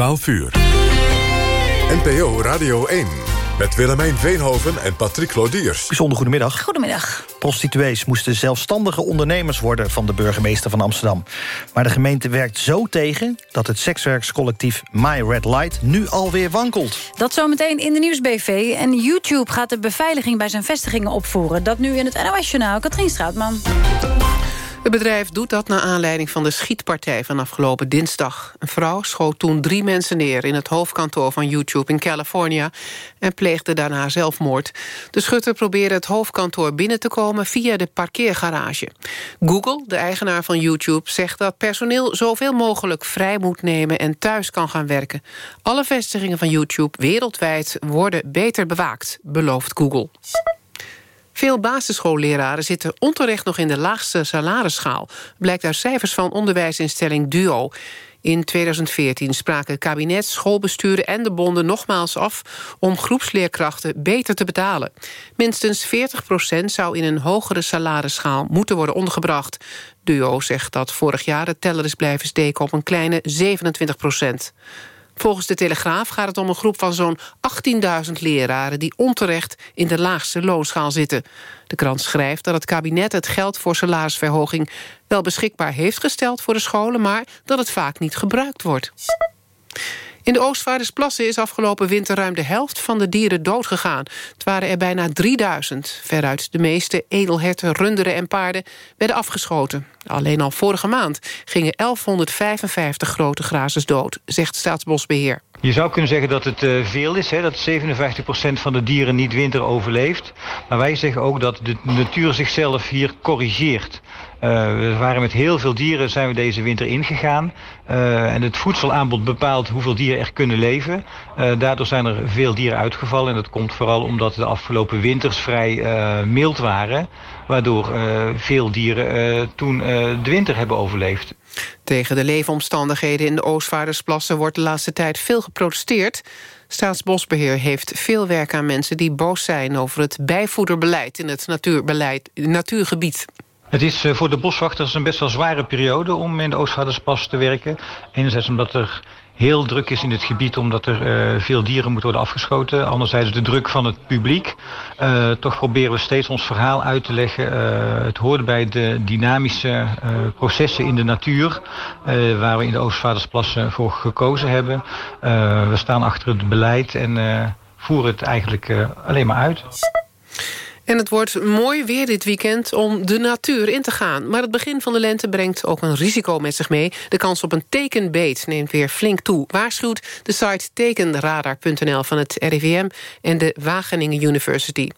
12 uur. NPO Radio 1. Met Willemijn Veenhoven en Patrick Lodiers. Bijzonder goedemiddag. Goedemiddag. Prostituees moesten zelfstandige ondernemers worden... van de burgemeester van Amsterdam. Maar de gemeente werkt zo tegen... dat het sekswerkscollectief My Red Light nu alweer wankelt. Dat zometeen in de Nieuwsbv. En YouTube gaat de beveiliging bij zijn vestigingen opvoeren. Dat nu in het NOS-journaal. Katrien Straatman. Het bedrijf doet dat naar aanleiding van de schietpartij van afgelopen dinsdag. Een vrouw schoot toen drie mensen neer in het hoofdkantoor van YouTube in California... en pleegde daarna zelfmoord. De schutter probeerde het hoofdkantoor binnen te komen via de parkeergarage. Google, de eigenaar van YouTube, zegt dat personeel zoveel mogelijk vrij moet nemen... en thuis kan gaan werken. Alle vestigingen van YouTube wereldwijd worden beter bewaakt, belooft Google. Veel basisschoolleraren zitten onterecht nog in de laagste salarisschaal. Blijkt uit cijfers van onderwijsinstelling DUO. In 2014 spraken kabinet, schoolbesturen en de bonden nogmaals af... om groepsleerkrachten beter te betalen. Minstens 40% zou in een hogere salarisschaal moeten worden ondergebracht. DUO zegt dat vorig jaar de teller is blijven steken op een kleine 27 Volgens de Telegraaf gaat het om een groep van zo'n 18.000 leraren... die onterecht in de laagste loonschaal zitten. De krant schrijft dat het kabinet het geld voor salarisverhoging... wel beschikbaar heeft gesteld voor de scholen... maar dat het vaak niet gebruikt wordt. In de Oostvaardersplassen is afgelopen winter ruim de helft van de dieren doodgegaan. Het waren er bijna 3000. Veruit de meeste edelherten, runderen en paarden werden afgeschoten. Alleen al vorige maand gingen 1155 grote grazers dood, zegt Staatsbosbeheer. Je zou kunnen zeggen dat het uh, veel is, hè, dat 57% van de dieren niet winter overleeft. Maar wij zeggen ook dat de natuur zichzelf hier corrigeert. Uh, we waren met heel veel dieren zijn we deze winter ingegaan. Uh, en het voedselaanbod bepaalt hoeveel dieren er kunnen leven. Daardoor zijn er veel dieren uitgevallen. En dat komt vooral omdat de afgelopen winters vrij mild waren. Waardoor veel dieren toen de winter hebben overleefd. Tegen de leefomstandigheden in de Oostvaardersplassen... wordt de laatste tijd veel geprotesteerd. Staatsbosbeheer heeft veel werk aan mensen die boos zijn... over het bijvoederbeleid in het natuurbeleid, natuurgebied. Het is eh, voor de boswachters een best wel zware periode om in de Oostvaarderspas te werken. Enerzijds omdat er heel druk is in het gebied omdat er uh, veel dieren moeten worden afgeschoten. Anderzijds de druk van het publiek. Uh, toch proberen we steeds ons verhaal uit te leggen. Uh, het hoort bij de dynamische processen in de natuur... waar we in de Oostvaardersplassen voor gekozen hebben. we staan achter het beleid en voeren het eigenlijk alleen maar uit. En het wordt mooi weer dit weekend om de natuur in te gaan. Maar het begin van de lente brengt ook een risico met zich mee. De kans op een tekenbeet neemt weer flink toe. Waarschuwt de site tekenradar.nl van het RIVM... en de Wageningen University.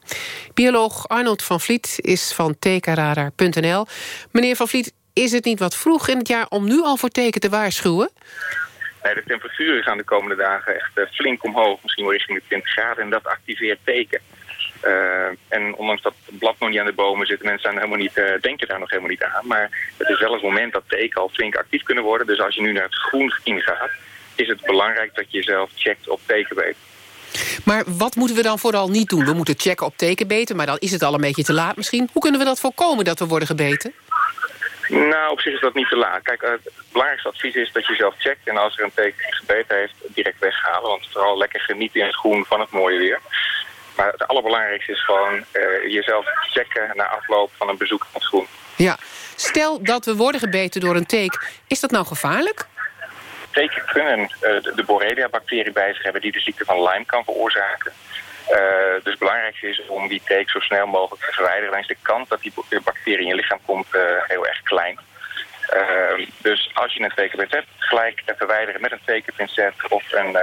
Bioloog Arnold van Vliet is van tekenradar.nl. Meneer van Vliet, is het niet wat vroeg in het jaar... om nu al voor teken te waarschuwen? Nee, de temperaturen gaan de komende dagen echt eh, flink omhoog. Misschien wel richting de 20 graden. En dat activeert teken. Uh, en ondanks dat het blad nog niet aan de bomen zit, mensen zijn helemaal niet, uh, denken daar nog helemaal niet aan. Maar het is wel het moment dat teken al flink actief kunnen worden. Dus als je nu naar het groen ingaat, is het belangrijk dat je jezelf checkt op tekenbeet. Maar wat moeten we dan vooral niet doen? We moeten checken op tekenbeten, maar dan is het al een beetje te laat misschien. Hoe kunnen we dat voorkomen dat we worden gebeten? Nou, op zich is dat niet te laat. Kijk, het belangrijkste advies is dat je zelf checkt. En als er een teken gebeten heeft, direct weghalen. Want vooral lekker genieten in het groen van het mooie weer. Maar het allerbelangrijkste is gewoon uh, jezelf checken na afloop van een bezoek aan het groen. Ja, stel dat we worden gebeten door een teek. Is dat nou gevaarlijk? Teken kunnen uh, de Borrelia-bacterie bij zich hebben die de ziekte van Lyme kan veroorzaken. Uh, dus het belangrijkste is om die teek zo snel mogelijk te verwijderen. Dan is de kans dat die bacterie in je lichaam komt heel erg klein. dus als je een tekenbeet hebt, gelijk verwijderen met een tekenpincet of een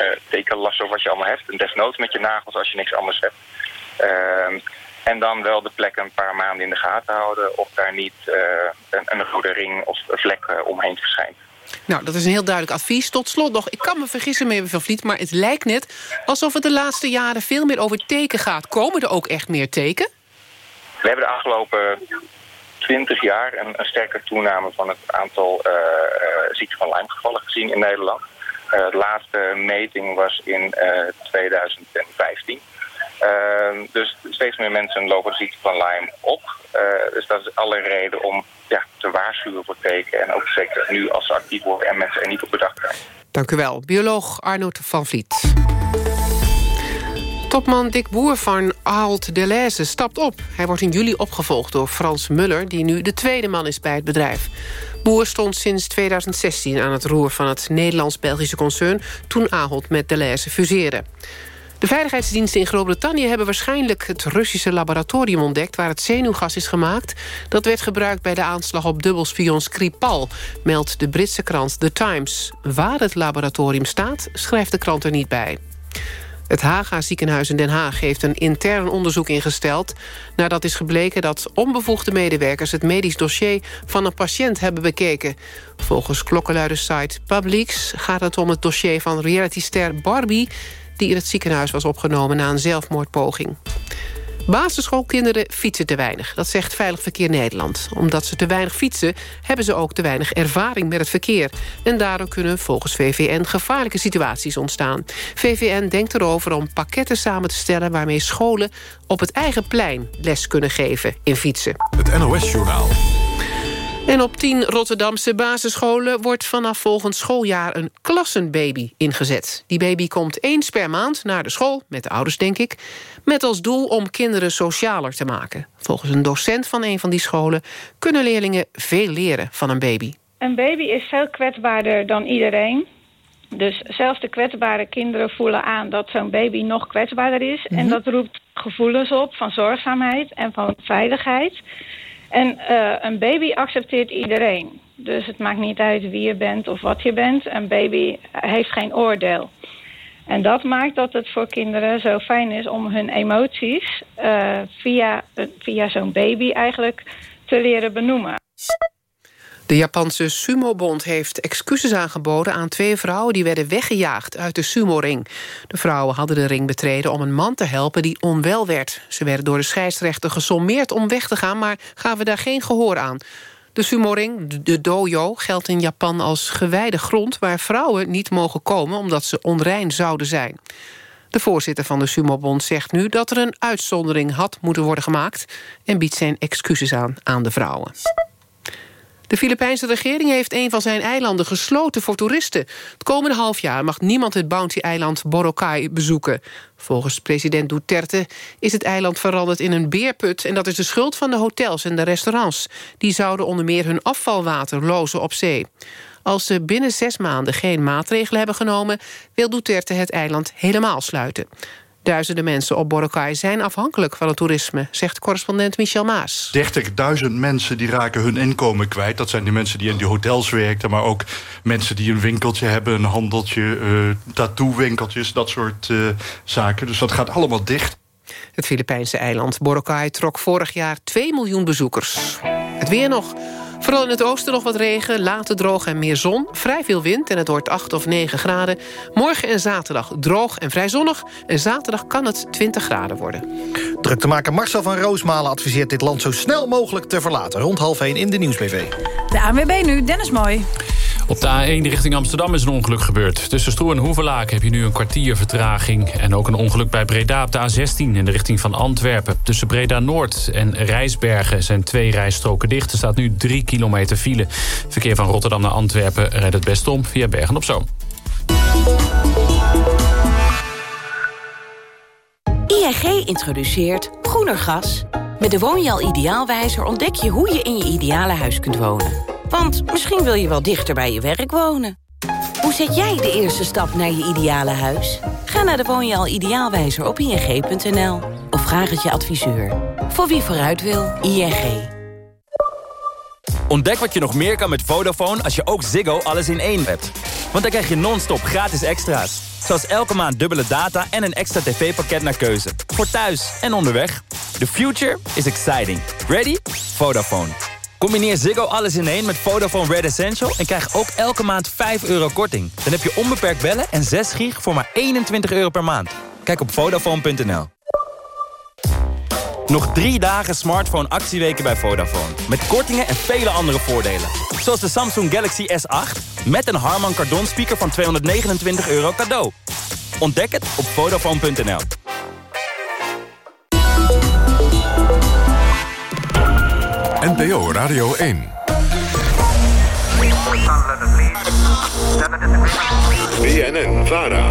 uh, tekenlasso wat je allemaal hebt. En desnoods met je nagels als je niks anders hebt. Ehm, en dan wel de plek een paar maanden in de gaten houden... of daar niet uh, een, een, rode ring of een vlek uh, omheen verschijnt. Nou, dat is een heel duidelijk advies. Tot slot nog, ik kan me vergissen, meneer Van Vliet... maar het lijkt net alsof het de laatste jaren veel meer over teken gaat. Komen er ook echt meer teken? We hebben de afgelopen 20 jaar een, een sterke toename van het aantal uh, ziekte van Lyme-gevallen gezien in Nederland. Uh, de laatste meting was in 2015. Uh, ehm, dus steeds meer mensen lopen de ziekte van Lyme op. Uh, dus dat is alle reden om ja, te waarschuwen voor teken. En ook zeker nu als ze actief worden en mensen er niet op bedacht zijn. Dank u wel, bioloog Arnoud van Vliet. Topman Dick Boer van Ahold Deleuze stapt op. Hij wordt in juli opgevolgd door Frans Muller... die nu de tweede man is bij het bedrijf. Boer stond sinds 2016 aan het roer van het Nederlands-Belgische concern... toen Ahold met Deleuze fuseerde. De veiligheidsdiensten in Groot-Brittannië hebben waarschijnlijk... het Russische laboratorium ontdekt waar het zenuwgas is gemaakt. Dat werd gebruikt bij de aanslag op dubbelspion Skripal... meldt de Britse krant The Times. Waar het laboratorium staat, schrijft de krant er niet bij. Het Haga ziekenhuis in Den Haag heeft een intern onderzoek ingesteld... nadat is gebleken dat onbevoegde medewerkers... het medisch dossier van een patiënt hebben bekeken. Volgens klokkenluidersite Publix gaat het om het dossier van realityster Barbie... die in het ziekenhuis was opgenomen na een zelfmoordpoging. Basisschoolkinderen fietsen te weinig. Dat zegt Veilig Verkeer Nederland. Omdat ze te weinig fietsen, hebben ze ook te weinig ervaring met het verkeer. En daardoor kunnen volgens VVN gevaarlijke situaties ontstaan. VVN denkt erover om pakketten samen te stellen... waarmee scholen op het eigen plein les kunnen geven in fietsen. Het NOS-journaal. En op tien Rotterdamse basisscholen wordt vanaf volgend schooljaar een klassenbaby ingezet. Die baby komt eens per maand naar de school, met de ouders denk ik... met als doel om kinderen socialer te maken. Volgens een docent van een van die scholen kunnen leerlingen veel leren van een baby. Een baby is veel kwetsbaarder dan iedereen. Dus zelfs de kwetsbare kinderen voelen aan dat zo'n baby nog kwetsbaarder is. En dat roept gevoelens op van zorgzaamheid en van veiligheid... En uh, een baby accepteert iedereen. Dus het maakt niet uit wie je bent of wat je bent. Een baby heeft geen oordeel. En dat maakt dat het voor kinderen zo fijn is om hun emoties... Uh, via, via zo'n baby eigenlijk te leren benoemen. De Japanse Sumo-bond heeft excuses aangeboden aan twee vrouwen... die werden weggejaagd uit de sumo-ring. De vrouwen hadden de ring betreden om een man te helpen die onwel werd. Ze werden door de scheidsrechter gesommeerd om weg te gaan... maar gaven daar geen gehoor aan. De sumo-ring, de dojo, geldt in Japan als gewijde grond... waar vrouwen niet mogen komen omdat ze onrein zouden zijn. De voorzitter van de Sumo-bond zegt nu dat er een uitzondering had moeten worden gemaakt... en biedt zijn excuses aan aan de vrouwen. De Filipijnse regering heeft een van zijn eilanden gesloten voor toeristen. Het komende half jaar mag niemand het bounty-eiland Boracay bezoeken. Volgens president Duterte is het eiland veranderd in een beerput... en dat is de schuld van de hotels en de restaurants. Die zouden onder meer hun afvalwater lozen op zee. Als ze binnen zes maanden geen maatregelen hebben genomen... wil Duterte het eiland helemaal sluiten. Duizenden mensen op Boracay zijn afhankelijk van het toerisme... zegt correspondent Michel Maas. 30.000 mensen die raken hun inkomen kwijt. Dat zijn de mensen die in die hotels werken... maar ook mensen die een winkeltje hebben, een handeltje... Uh, tattoo-winkeltjes, dat soort uh, zaken. Dus dat gaat allemaal dicht. Het Filipijnse eiland Boracay trok vorig jaar 2 miljoen bezoekers. Het weer nog... Vooral in het oosten nog wat regen, later droog en meer zon. Vrij veel wind en het wordt 8 of 9 graden. Morgen en zaterdag droog en vrij zonnig. En zaterdag kan het 20 graden worden. Druktemaker Marcel van Roosmalen adviseert dit land zo snel mogelijk te verlaten. Rond half 1 in de Nieuwsbv. De ANWB nu, Dennis Mooi. Op de A1 richting Amsterdam is een ongeluk gebeurd. Tussen Stroe en Hoevelaak heb je nu een kwartier vertraging. En ook een ongeluk bij Breda op de A16 in de richting van Antwerpen. Tussen Breda Noord en Rijsbergen zijn twee rijstroken dicht. Er staat nu drie kilometer file. Verkeer van Rotterdam naar Antwerpen rijdt het best om via Bergen-op-Zoom. ING introduceert groener gas. Met de Woonjaal Ideaalwijzer ontdek je hoe je in je ideale huis kunt wonen. Want misschien wil je wel dichter bij je werk wonen. Hoe zet jij de eerste stap naar je ideale huis? Ga naar de Woonjaal Ideaalwijzer op ing.nl. Of vraag het je adviseur. Voor wie vooruit wil, ING. Ontdek wat je nog meer kan met Vodafone als je ook Ziggo alles in één hebt. Want dan krijg je non-stop gratis extra's. Zoals elke maand dubbele data en een extra tv-pakket naar keuze. Voor thuis en onderweg. The future is exciting. Ready? Vodafone. Combineer Ziggo alles in één met Vodafone Red Essential... en krijg ook elke maand 5 euro korting. Dan heb je onbeperkt bellen en 6 gig voor maar 21 euro per maand. Kijk op Vodafone.nl. Nog drie dagen smartphone actieweken bij Vodafone. Met kortingen en vele andere voordelen. Zoals de Samsung Galaxy S8 met een Harman Kardon speaker van 229 euro cadeau. Ontdek het op Vodafone.nl. NPO Radio 1. BNN Vara.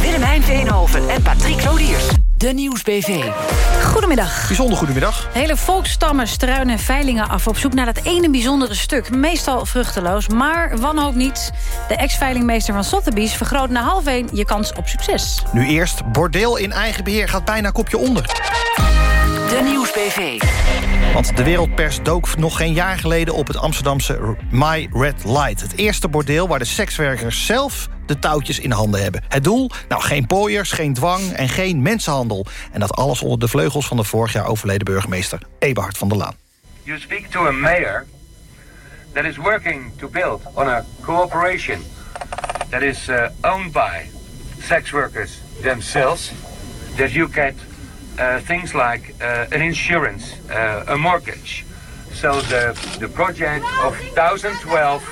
Willemijn Veenhoven en Patrick Lodiers. De Nieuwsbv. Goedemiddag. Bijzonder goedemiddag. Hele volkstammen struinen veilingen af op zoek naar dat ene bijzondere stuk. Meestal vruchteloos, maar wanhoop niet. De ex-veilingmeester van Sotheby's vergroot na half 1 je kans op succes. Nu eerst, bordeel in eigen beheer gaat bijna kopje onder. De Nieuwsbv. Want de wereldpers dook nog geen jaar geleden op het Amsterdamse My Red Light. Het eerste bordeel waar de sekswerkers zelf de touwtjes in handen hebben. Het doel? Nou, geen pooiers, geen dwang en geen mensenhandel. En dat alles onder de vleugels van de vorig jaar overleden burgemeester Eberhard van der Laan. You speak to a mayor that is working to build on a cooperation that is uh, owned by sex workers themselves, that you get uh, things like uh, an insurance, uh, a mortgage. So the, the project of 2012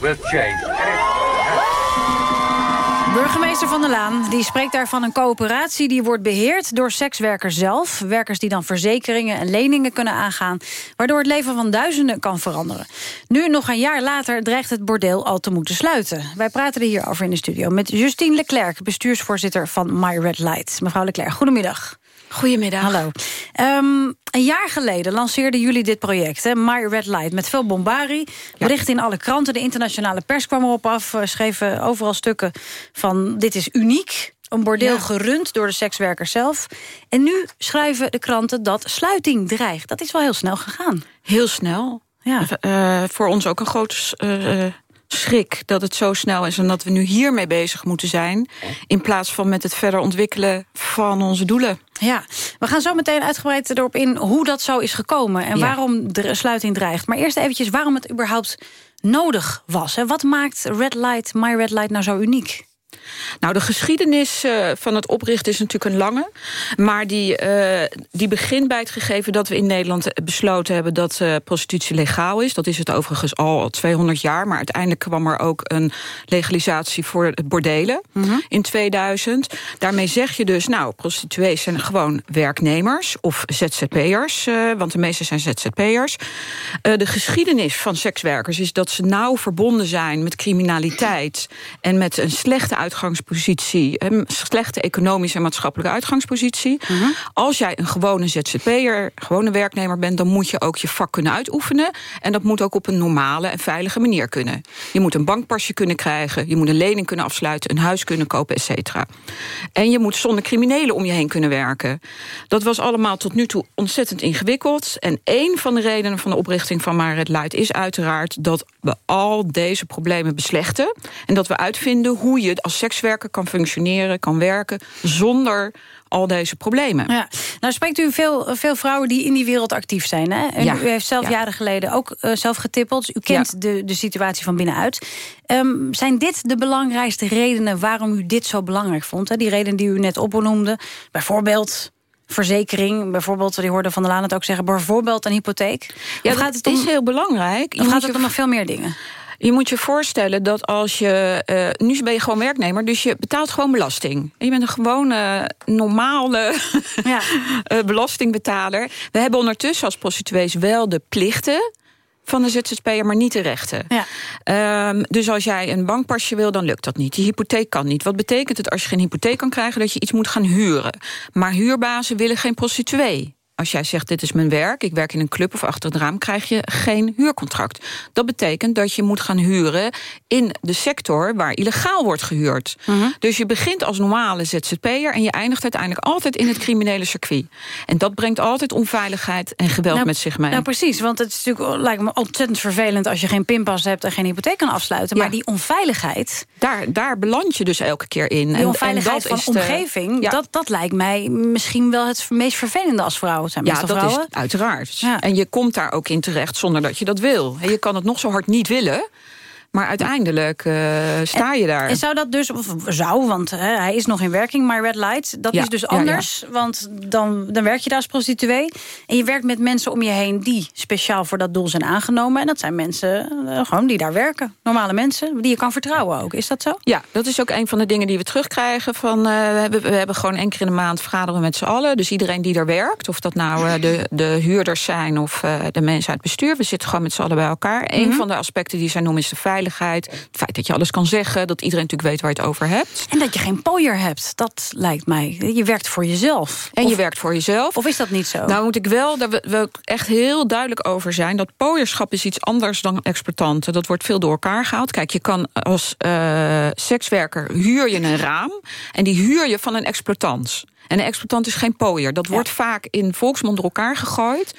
will change. Burgemeester Van der Laan die spreekt daar van een coöperatie... die wordt beheerd door sekswerkers zelf. Werkers die dan verzekeringen en leningen kunnen aangaan... waardoor het leven van duizenden kan veranderen. Nu, nog een jaar later, dreigt het bordeel al te moeten sluiten. Wij praten er hierover in de studio met Justine Leclerc... bestuursvoorzitter van My Red Light. Mevrouw Leclerc, goedemiddag. Goedemiddag. Hallo. Ehm, een jaar geleden lanceerden jullie dit project, hè? My Red Light, met veel bombari. Bericht in alle kranten, de internationale pers kwam erop af... eh, schreven overal stukken van dit is uniek. Een bordeel Ja. gerund door de sekswerkers zelf. En nu schrijven de kranten dat sluiting dreigt. Dat is wel heel snel gegaan. Heel snel. Ja. Eh, voor ons ook een grote eh, schrik dat het zo snel is... en dat we nu hiermee bezig moeten zijn... in plaats van met het verder ontwikkelen van onze doelen. Ja, we gaan zo meteen uitgebreid erop in hoe dat zo is gekomen... en Ja. waarom de sluiting dreigt. Maar eerst eventjes waarom het überhaupt nodig was. Hè? Wat maakt Red Light, My Red Light nou zo uniek? Nou, de geschiedenis eh, van het oprichten is natuurlijk een lange. Maar die, eh, die begint bij het gegeven dat we in Nederland besloten hebben... dat eh, prostitutie legaal is. Dat is het overigens al 200 jaar. Maar uiteindelijk kwam er ook een legalisatie voor het bordelen in 2000. Daarmee zeg je dus, nou, prostituees zijn gewoon werknemers... of ZZP'ers, want de meeste zijn ZZP'ers. De geschiedenis van sekswerkers is dat ze nauw verbonden zijn... met criminaliteit en met een slechte uitgangspositie... een slechte economische en maatschappelijke uitgangspositie. Als jij een gewone ZZP'er, gewone werknemer bent... dan moet je ook je vak kunnen uitoefenen. En dat moet ook op een normale en veilige manier kunnen. Je moet een bankpasje kunnen krijgen... je moet een lening kunnen afsluiten, een huis kunnen kopen, et cetera. En je moet zonder criminelen om je heen kunnen werken. Dat was allemaal tot nu toe ontzettend ingewikkeld. En één van de redenen van de oprichting van Red Light... is uiteraard dat we al deze problemen beslechten... en dat we uitvinden hoe je als sekswerker kan functioneren, kan werken... zonder al deze problemen. Ja. Nou spreekt u veel, veel vrouwen die in die wereld actief zijn. Hè? En Ja. U heeft zelf Ja. jaren geleden ook eh, zelf getippeld. U kent Ja. de, de situatie van binnenuit. Ehm, zijn dit de belangrijkste redenen waarom u dit zo belangrijk vond? Hè? Die reden die u net opnoemde. Bijvoorbeeld verzekering. Bijvoorbeeld, die hoorde Van der Laan het ook zeggen... bijvoorbeeld een hypotheek. Ja, of gaat het om, is heel belangrijk. Of gaat het om nog veel meer dingen? Je moet je voorstellen dat als je... eh, nu ben je gewoon werknemer, dus je betaalt gewoon belasting. Je bent een gewone, normale Ja. eh, belastingbetaler. We hebben ondertussen als prostituees wel de plichten van de ZZP'er, maar niet de rechten. Ja. Ehm, dus als jij een bankpasje wil, dan lukt dat niet. Die hypotheek kan niet. Wat betekent het als je geen hypotheek kan krijgen? Dat je iets moet gaan huren. Maar huurbazen willen geen prostituee. Als jij zegt, dit is mijn werk, ik werk in een club of achter het raam... krijg je geen huurcontract. Dat betekent dat je moet gaan huren in de sector... waar illegaal wordt gehuurd. Mhm. Dus je begint als normale ZZP'er... en je eindigt uiteindelijk altijd in het criminele circuit. En dat brengt altijd onveiligheid en geweld Nou, met zich mee. Nou precies, want het is natuurlijk, lijkt me ontzettend vervelend... als je geen pinpas hebt en geen hypotheek kan afsluiten. Ja. Maar die onveiligheid... Daar, daar beland je dus elke keer in. Die onveiligheid van is de- omgeving, Ja. dat, dat lijkt mij misschien wel het meest vervelende als vrouw. Het zijn Ja, dat vrouwen. is uiteraard. Ja. En je komt daar ook in terecht zonder dat je dat wil. En je kan het nog zo hard niet willen. Maar uiteindelijk uh, sta je daar. En zou dat dus, of zou, want hè, hij is nog in werking, maar Red Light... dat Ja, is dus ja, anders, want dan, dan werk je daar als prostituee... en je werkt met mensen om je heen die speciaal voor dat doel zijn aangenomen... en dat zijn mensen eh, gewoon die daar werken. Normale mensen, die je kan vertrouwen ook. Is dat zo? Ja, dat is ook een van de dingen die we terugkrijgen. Van, eh, we, hebben, we hebben gewoon één keer in de maand vergaderen we met z'n allen. Dus iedereen die er werkt, of dat nou eh, de, de huurders zijn... of eh, de mensen uit het bestuur, we zitten gewoon met z'n allen bij elkaar. Een Mhm. van de aspecten die zij noemen is de veiligheid. Het feit dat je alles kan zeggen, dat iedereen natuurlijk weet waar je het over hebt. En dat je geen pooier hebt, dat lijkt mij. Je werkt voor jezelf. En Of- je werkt voor jezelf. Of is dat niet zo? Nou moet ik wel, daar wil- wil ik echt heel duidelijk over zijn... dat pooierschap is iets anders dan exploitanten. Dat wordt veel door elkaar gehaald. Kijk, je kan als eh, sekswerker huur je een raam... en die huur je van een exploitant. En een exploitant is geen pooier. Dat wordt vaak in volksmond door elkaar gegooid.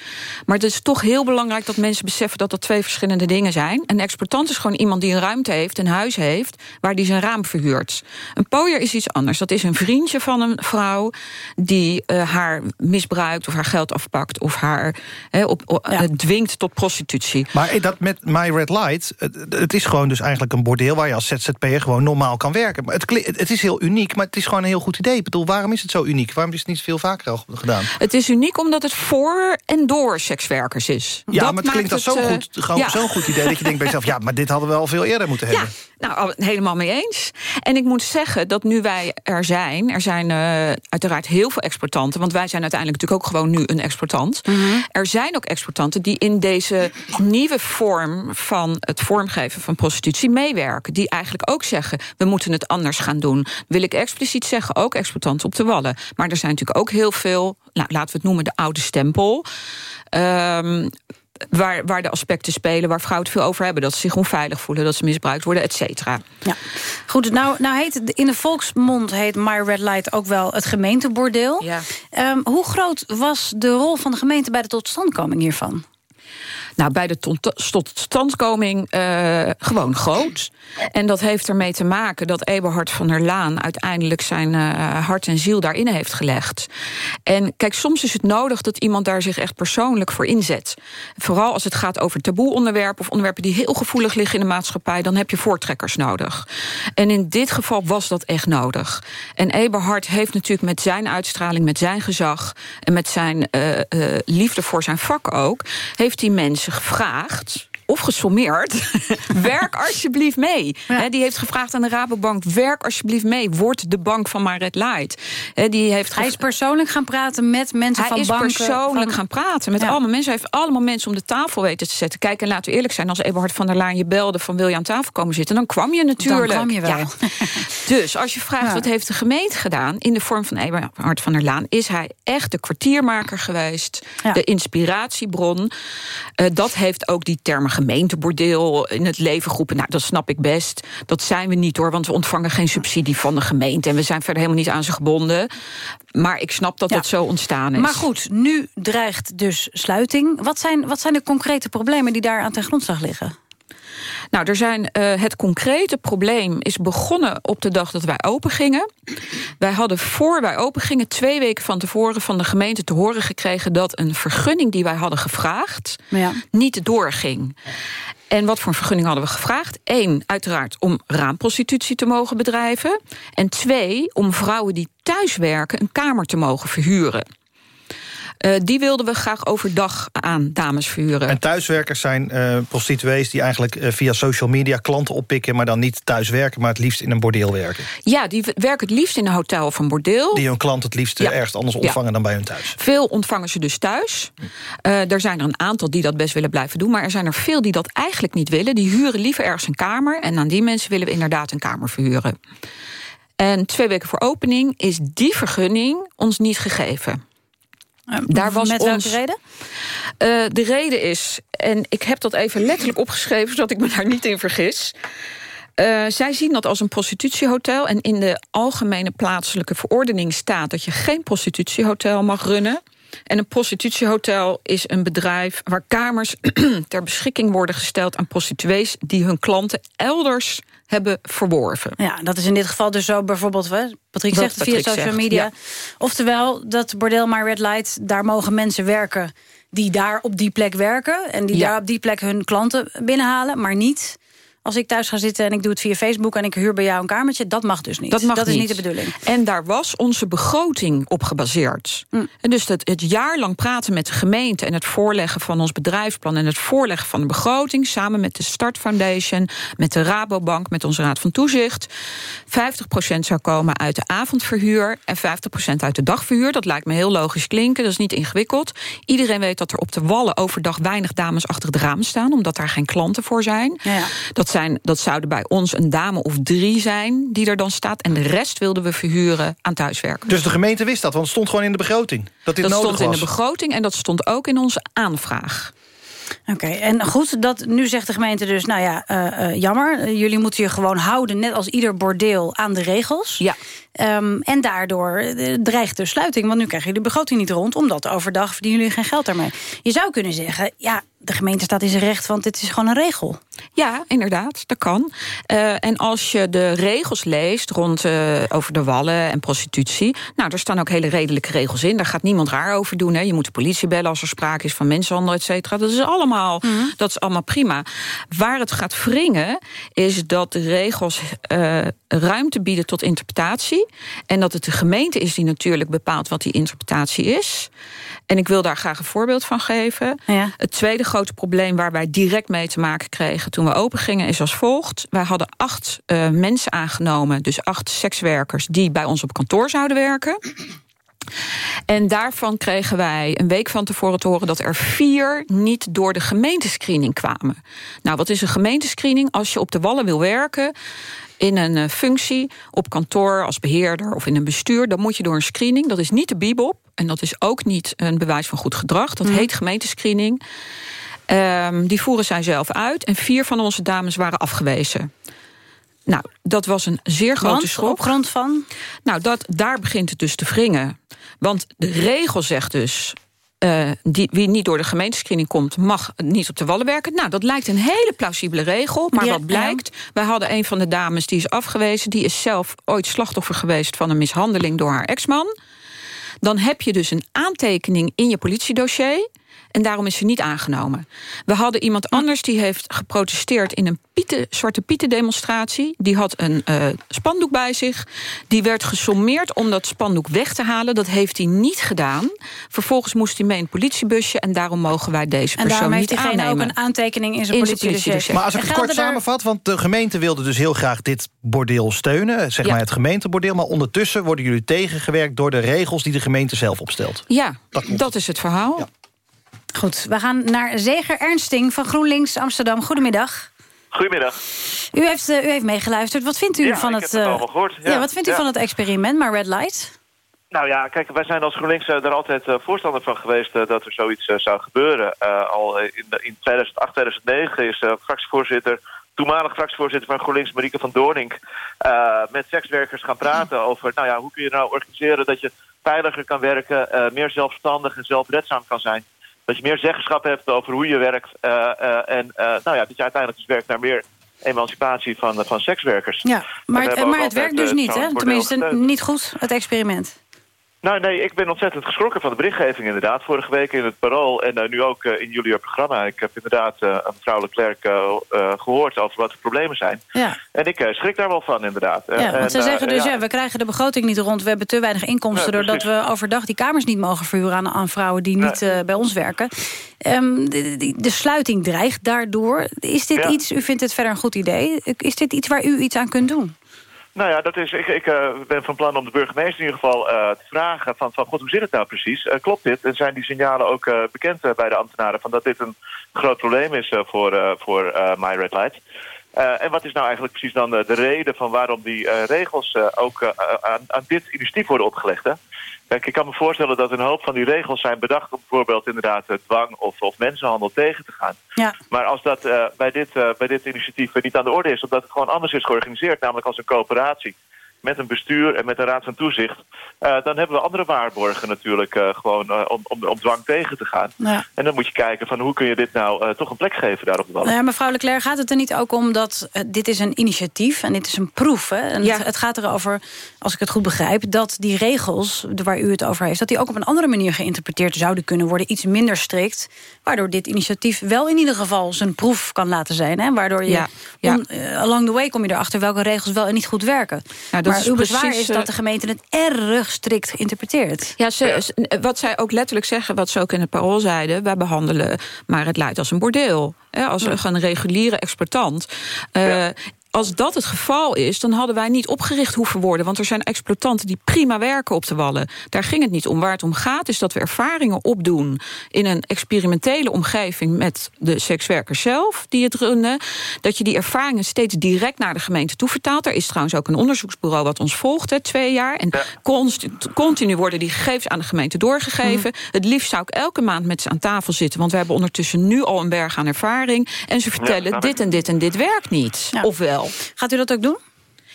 Maar het is toch heel belangrijk dat mensen beseffen... dat dat twee verschillende dingen zijn. Een exploitant is gewoon iemand die een ruimte heeft, een huis heeft... waar die zijn raam verhuurt. Een pooier is iets anders. Dat is een vriendje van een vrouw... die eh, haar misbruikt of haar geld afpakt... of haar hè, op, eh, dwingt tot prostitutie. Maar dat met My Red Light, het, is gewoon dus eigenlijk een bordeel... waar je als ZZP'er gewoon normaal kan werken. Maar het, het is heel uniek, maar het is gewoon een heel goed idee. Ik bedoel, waarom is het zo uniek? Waarom is het niet veel vaker al gedaan? Het is uniek omdat het voor en door sekswerkers is. Ja, Dat maar het klinkt maakt als zo'n het, goed, eh, gewoon ja. zo'n goed idee... dat je denkt bij jezelf, ja, maar dit hadden we al veel eerder moeten hebben. Nou, al- helemaal mee eens. En ik moet zeggen dat nu wij er zijn... er zijn eh, uiteraard heel veel exportanten... want wij zijn uiteindelijk natuurlijk ook gewoon nu een exportant. Er zijn ook exportanten die in deze nieuwe vorm... van het vormgeven van prostitutie meewerken. Die eigenlijk ook zeggen, we moeten het anders gaan doen. Wil ik expliciet zeggen, ook exportanten op de wallen. Maar er zijn natuurlijk ook heel veel... Nou, laten we het noemen de oude stempel... Ehm, Waar, waar de aspecten spelen waar vrouwen het veel over hebben. Dat ze zich onveilig voelen, dat ze misbruikt worden, et cetera. Ja. Goed, nou, nou heet het, in de volksmond heet My Red Light ook wel het gemeentebordeel. Ja. Ehm, hoe groot was de rol van de gemeente bij de totstandkoming hiervan? Nou, bij de tot- totstandkoming eh, gewoon groot. En dat heeft ermee te maken dat Eberhard van der Laan... uiteindelijk zijn eh, hart en ziel daarin heeft gelegd. En kijk, soms is het nodig dat iemand daar zich echt persoonlijk voor inzet. Vooral als het gaat over taboe-onderwerpen... of onderwerpen die heel gevoelig liggen in de maatschappij... dan heb je voortrekkers nodig. En in dit geval was dat echt nodig. En Eberhard heeft natuurlijk met zijn uitstraling, met zijn gezag... en met zijn eh, liefde voor zijn vak ook... heeft die mensen gevraagd of gesommeerd, werk alsjeblieft mee. Hè, die heeft gevraagd aan de Rabobank, werk alsjeblieft mee. Word de bank van Maret Light. Hè, die heeft Hij is persoonlijk gaan praten met mensen hij van is banken. persoonlijk van- gaan praten met Ja. allemaal mensen. Hij heeft allemaal mensen om de tafel weten te zetten. Kijk, en laten we eerlijk zijn, als Eberhard van der Laan je belde... van wil je aan tafel komen zitten, dan kwam je natuurlijk. Dan kwam je wel. Ja. Dus als je vraagt, Ja. wat heeft de gemeente gedaan... in de vorm van Eberhard van der Laan... is hij echt de kwartiermaker geweest, Ja. de inspiratiebron. Eh, dat heeft ook die termen gemeentebordeel in het leven geroepen. Nou, dat snap ik best. Dat zijn we niet hoor, want we ontvangen geen subsidie van de gemeente... en we zijn verder helemaal niet aan ze gebonden. Maar ik snap dat Ja. dat zo ontstaan is. Maar goed, nu dreigt dus sluiting. Wat zijn, wat zijn de concrete problemen die daar aan ten grondslag liggen? Nou, er zijn, eh, het concrete probleem is begonnen op de dag dat wij open gingen. Wij hadden voor wij open gingen, twee weken van tevoren van de gemeente te horen gekregen dat een vergunning die wij hadden gevraagd Ja. niet doorging. En wat voor een vergunning hadden we gevraagd? Eén, uiteraard om raamprostitutie te mogen bedrijven. En twee, om vrouwen die thuis werken een kamer te mogen verhuren. Eh, die wilden we graag overdag aan dames verhuren. En thuiswerkers zijn eh, prostituees die eigenlijk eh, via social media klanten oppikken... maar dan niet thuis werken, maar het liefst in een bordeel werken. Ja, die werken het liefst in een hotel of een bordeel. Die hun klant het liefst Ja. ergens anders Ja. ontvangen dan bij hun thuis. Veel ontvangen ze dus thuis. Er zijn er een aantal die dat best willen blijven doen... maar er zijn er veel die dat eigenlijk niet willen. Die huren liever ergens een kamer... en aan die mensen willen we inderdaad een kamer verhuren. En twee weken voor opening is die vergunning ons niet gegeven. Daar was Met ons- welke reden? Eh, de reden is, en ik heb dat even letterlijk opgeschreven... zodat ik me daar niet in vergis... Eh, zij zien dat als een prostitutiehotel. En in de algemene plaatselijke verordening staat... dat je geen prostitutiehotel mag runnen. En een prostitutiehotel is een bedrijf... waar kamers ter beschikking worden gesteld aan prostituees... die hun klanten elders hebben verworven. Ja, dat is in dit geval dus zo bijvoorbeeld... Hè, Patrick Wat zegt het via Patrick social zegt, media. ja. Oftewel, dat bordeel My Red Light... daar mogen mensen werken die daar op die plek werken... en die Ja. daar op die plek hun klanten binnenhalen... maar niet als ik thuis ga zitten en ik doe het via Facebook... en ik huur bij jou een kamertje, dat mag dus niet. Dat mag dat niet. is niet de bedoeling. En daar was onze begroting op gebaseerd. Mm. En dus het, het jaarlang praten met de gemeente... en het voorleggen van ons bedrijfsplan... en het voorleggen van de begroting... samen met de Start Foundation, met de Rabobank... met onze Raad van Toezicht. 50% zou komen uit de avondverhuur... en 50% uit de dagverhuur. Dat lijkt me heel logisch klinken, dat is niet ingewikkeld. Iedereen weet dat er op de wallen overdag weinig dames achter het raam staan... omdat daar geen klanten voor zijn. Ja, ja. Dat, zijn, dat zouden bij ons een dame of drie zijn die er dan staat. En de rest wilden we verhuren aan thuiswerkers. Dus de gemeente wist dat, want het stond gewoon in de begroting. Dat dit dat nodig stond in de begroting en dat stond ook in onze aanvraag. Oké, en goed, dat, nu zegt de gemeente dus... nou ja, eh, eh, jammer, jullie moeten je gewoon houden... net als ieder bordeel aan de regels. Ja. Ehm, en daardoor eh, dreigt de sluiting, want nu krijg je de begroting niet rond... omdat overdag verdienen jullie geen geld daarmee. Je zou kunnen zeggen, ja, de gemeente staat in zijn recht... want dit is gewoon een regel. Ja, inderdaad, dat kan. Eh, en als je de regels leest rond eh, over de wallen en prostitutie... nou, er staan ook hele redelijke regels in. Daar gaat niemand raar over doen. Hè. Je moet de politie bellen als er sprake is van mensenhandel, et cetera. Dat is allemaal, dat is allemaal prima. Waar het gaat wringen, is dat de regels ruimte bieden tot interpretatie. En dat het de gemeente is die natuurlijk bepaalt wat die interpretatie is. En ik wil daar graag een voorbeeld van geven. Ja. Het tweede grote probleem waar wij direct mee te maken kregen toen we open gingen is als volgt. Wij hadden acht eh, mensen aangenomen, dus acht sekswerkers die bij ons op kantoor zouden werken. En daarvan kregen wij een week van tevoren te horen dat er vier niet door de gemeentescreening kwamen. Nou, wat is een gemeentescreening? Als je op de wallen wil werken in een eh, functie, op kantoor als beheerder of in een bestuur, dan moet je door een screening. Dat is niet de bibop en dat is ook niet een bewijs van goed gedrag. Dat heet gemeentescreening. Ehm, die voeren zij zelf uit en vier van onze dames waren afgewezen. Nou, dat was een zeer grote Want, schok. op grond van? Nou, dat, daar begint het dus te wringen. Want de regel zegt dus... eh, die, wie niet door de gemeentescreening komt, mag niet op de wallen werken. Nou, dat lijkt een hele plausibele regel. Maar Ja, wat blijkt, wij hadden een van de dames die is afgewezen... die is zelf ooit slachtoffer geweest van een mishandeling door haar ex-man. Dan heb je dus een aantekening in je politiedossier... En daarom is ze niet aangenomen. We hadden iemand anders die heeft geprotesteerd... in een pieten, Zwarte Pieten demonstratie. Die had een eh, spandoek bij zich. Die werd gesommeerd om dat spandoek weg te halen. Dat heeft hij niet gedaan. Vervolgens moest hij mee in een politiebusje... en daarom mogen wij deze En persoon daarom heeft niet diegene ook aannemen. een aantekening in zijn politiedossier. Maar als ik En het kort samenvat, want de gemeente wilde dus heel graag dit bordeel steunen. Zeg Ja. maar het gemeentebordeel. Maar ondertussen worden jullie tegengewerkt door de regels die de gemeente zelf opstelt. Ja, Dat dat, is het verhaal. Goed, we gaan naar Zeger Ernsting van GroenLinks Amsterdam. Goedemiddag. Goedemiddag. U heeft, eh, u heeft meegeluisterd. Wat vindt u Ja, van het... het eh, gehoord, ja. wat vindt u Ja. van het experiment, maar Red Light? Nou ja, kijk, wij zijn als GroenLinks er altijd eh, voorstander van geweest dat er zoiets zou gebeuren. Al in, in 2008, 2009 is fractievoorzitter, toenmalig fractievoorzitter van GroenLinks, Marieke van Doornink, met sekswerkers gaan praten over, nou ja, hoe kun je nou organiseren dat je veiliger kan werken, meer zelfstandig en zelfredzaam kan zijn. Dat je meer zeggenschap hebt over hoe je werkt. eh, eh, en eh, nou ja, dat je uiteindelijk dus werkt naar meer emancipatie van, van sekswerkers. Ja, maar, het, maar het werkt dus niet, hè? Tenminste, niet goed, het experiment. Nou, nee, ik ben ontzettend geschrokken van de berichtgeving inderdaad. Vorige week in het Parool en eh, nu ook eh, in jullie programma. Ik heb inderdaad eh, een mevrouw Leclerc eh, eh, gehoord over wat de problemen zijn. Ja. En ik eh, schrik daar wel van inderdaad. Eh, Ja, want en, ze eh, zeggen dus, ja, ja, we krijgen de begroting niet rond. We hebben te weinig inkomsten... Ja, doordat we overdag die kamers niet mogen verhuren aan, aan vrouwen... die niet eh, bij ons werken. Ehm, de, de- de sluiting dreigt daardoor. Is dit iets, u vindt het verder een goed idee... is dit iets waar u iets aan kunt doen? Nou ja, dat is, ik, ik eh, ben van plan om de burgemeester in ieder geval eh, te vragen van, van God, hoe zit het nou precies? Eh, klopt dit? En zijn die signalen ook bekend bij de ambtenaren van dat dit een groot probleem is voor, voor My Red Light? En wat is nou eigenlijk precies dan de, de reden van waarom die regels ook aan, aan dit initiatief worden opgelegd? Hè? Kijk, ik kan me voorstellen dat een hoop van die regels zijn bedacht om bijvoorbeeld inderdaad eh, dwang of, of mensenhandel tegen te gaan. Ja. Maar als dat eh, bij, dit, eh, bij dit initiatief niet aan de orde is, omdat het gewoon anders is georganiseerd, namelijk als een coöperatie. Met een bestuur en met een raad van toezicht... dan hebben we andere waarborgen natuurlijk gewoon om, om, om dwang tegen te gaan. Ja. En dan moet je kijken van hoe kun je dit nou toch een plek geven daar op de Nou ja, mevrouw Leclerc, gaat het er niet ook om dat dit is een initiatief en dit is een proef? Hè? En Ja. het, het gaat erover, als ik het goed begrijp, dat die regels waar u het over heeft, dat die ook op een andere manier geïnterpreteerd zouden kunnen worden, iets minder strikt, waardoor dit initiatief wel in ieder geval zijn proef kan laten zijn. Hè? Waardoor je Ja, ja. on- eh, along the way kom je erachter welke regels wel en niet goed werken. Nou, maar uw bezwaar is dat eh, de gemeente het erg strikt interpreteert. Ja, ze, ze- wat zij ook letterlijk zeggen, wat ze ook in het parool zeiden... wij behandelen maar het leidt als een bordeel. Hè, als een, een reguliere exploitant. Eh, Als dat het geval is, dan hadden wij niet opgericht hoeven worden. Want er zijn exploitanten die prima werken op de wallen. Daar ging het niet om. Waar het om gaat is dat we ervaringen opdoen... in een experimentele omgeving met de sekswerkers zelf... die het runnen. Dat je die ervaringen steeds direct naar de gemeente toe vertaalt. Er is trouwens ook een onderzoeksbureau wat ons volgt, hè, twee jaar. En const- continu worden die gegevens aan de gemeente doorgegeven. Mhm. Het liefst zou ik elke maand met ze aan tafel zitten... want we hebben ondertussen nu al een berg aan ervaring. En ze vertellen, dit en dit en dit werkt niet. Gaat u dat ook doen?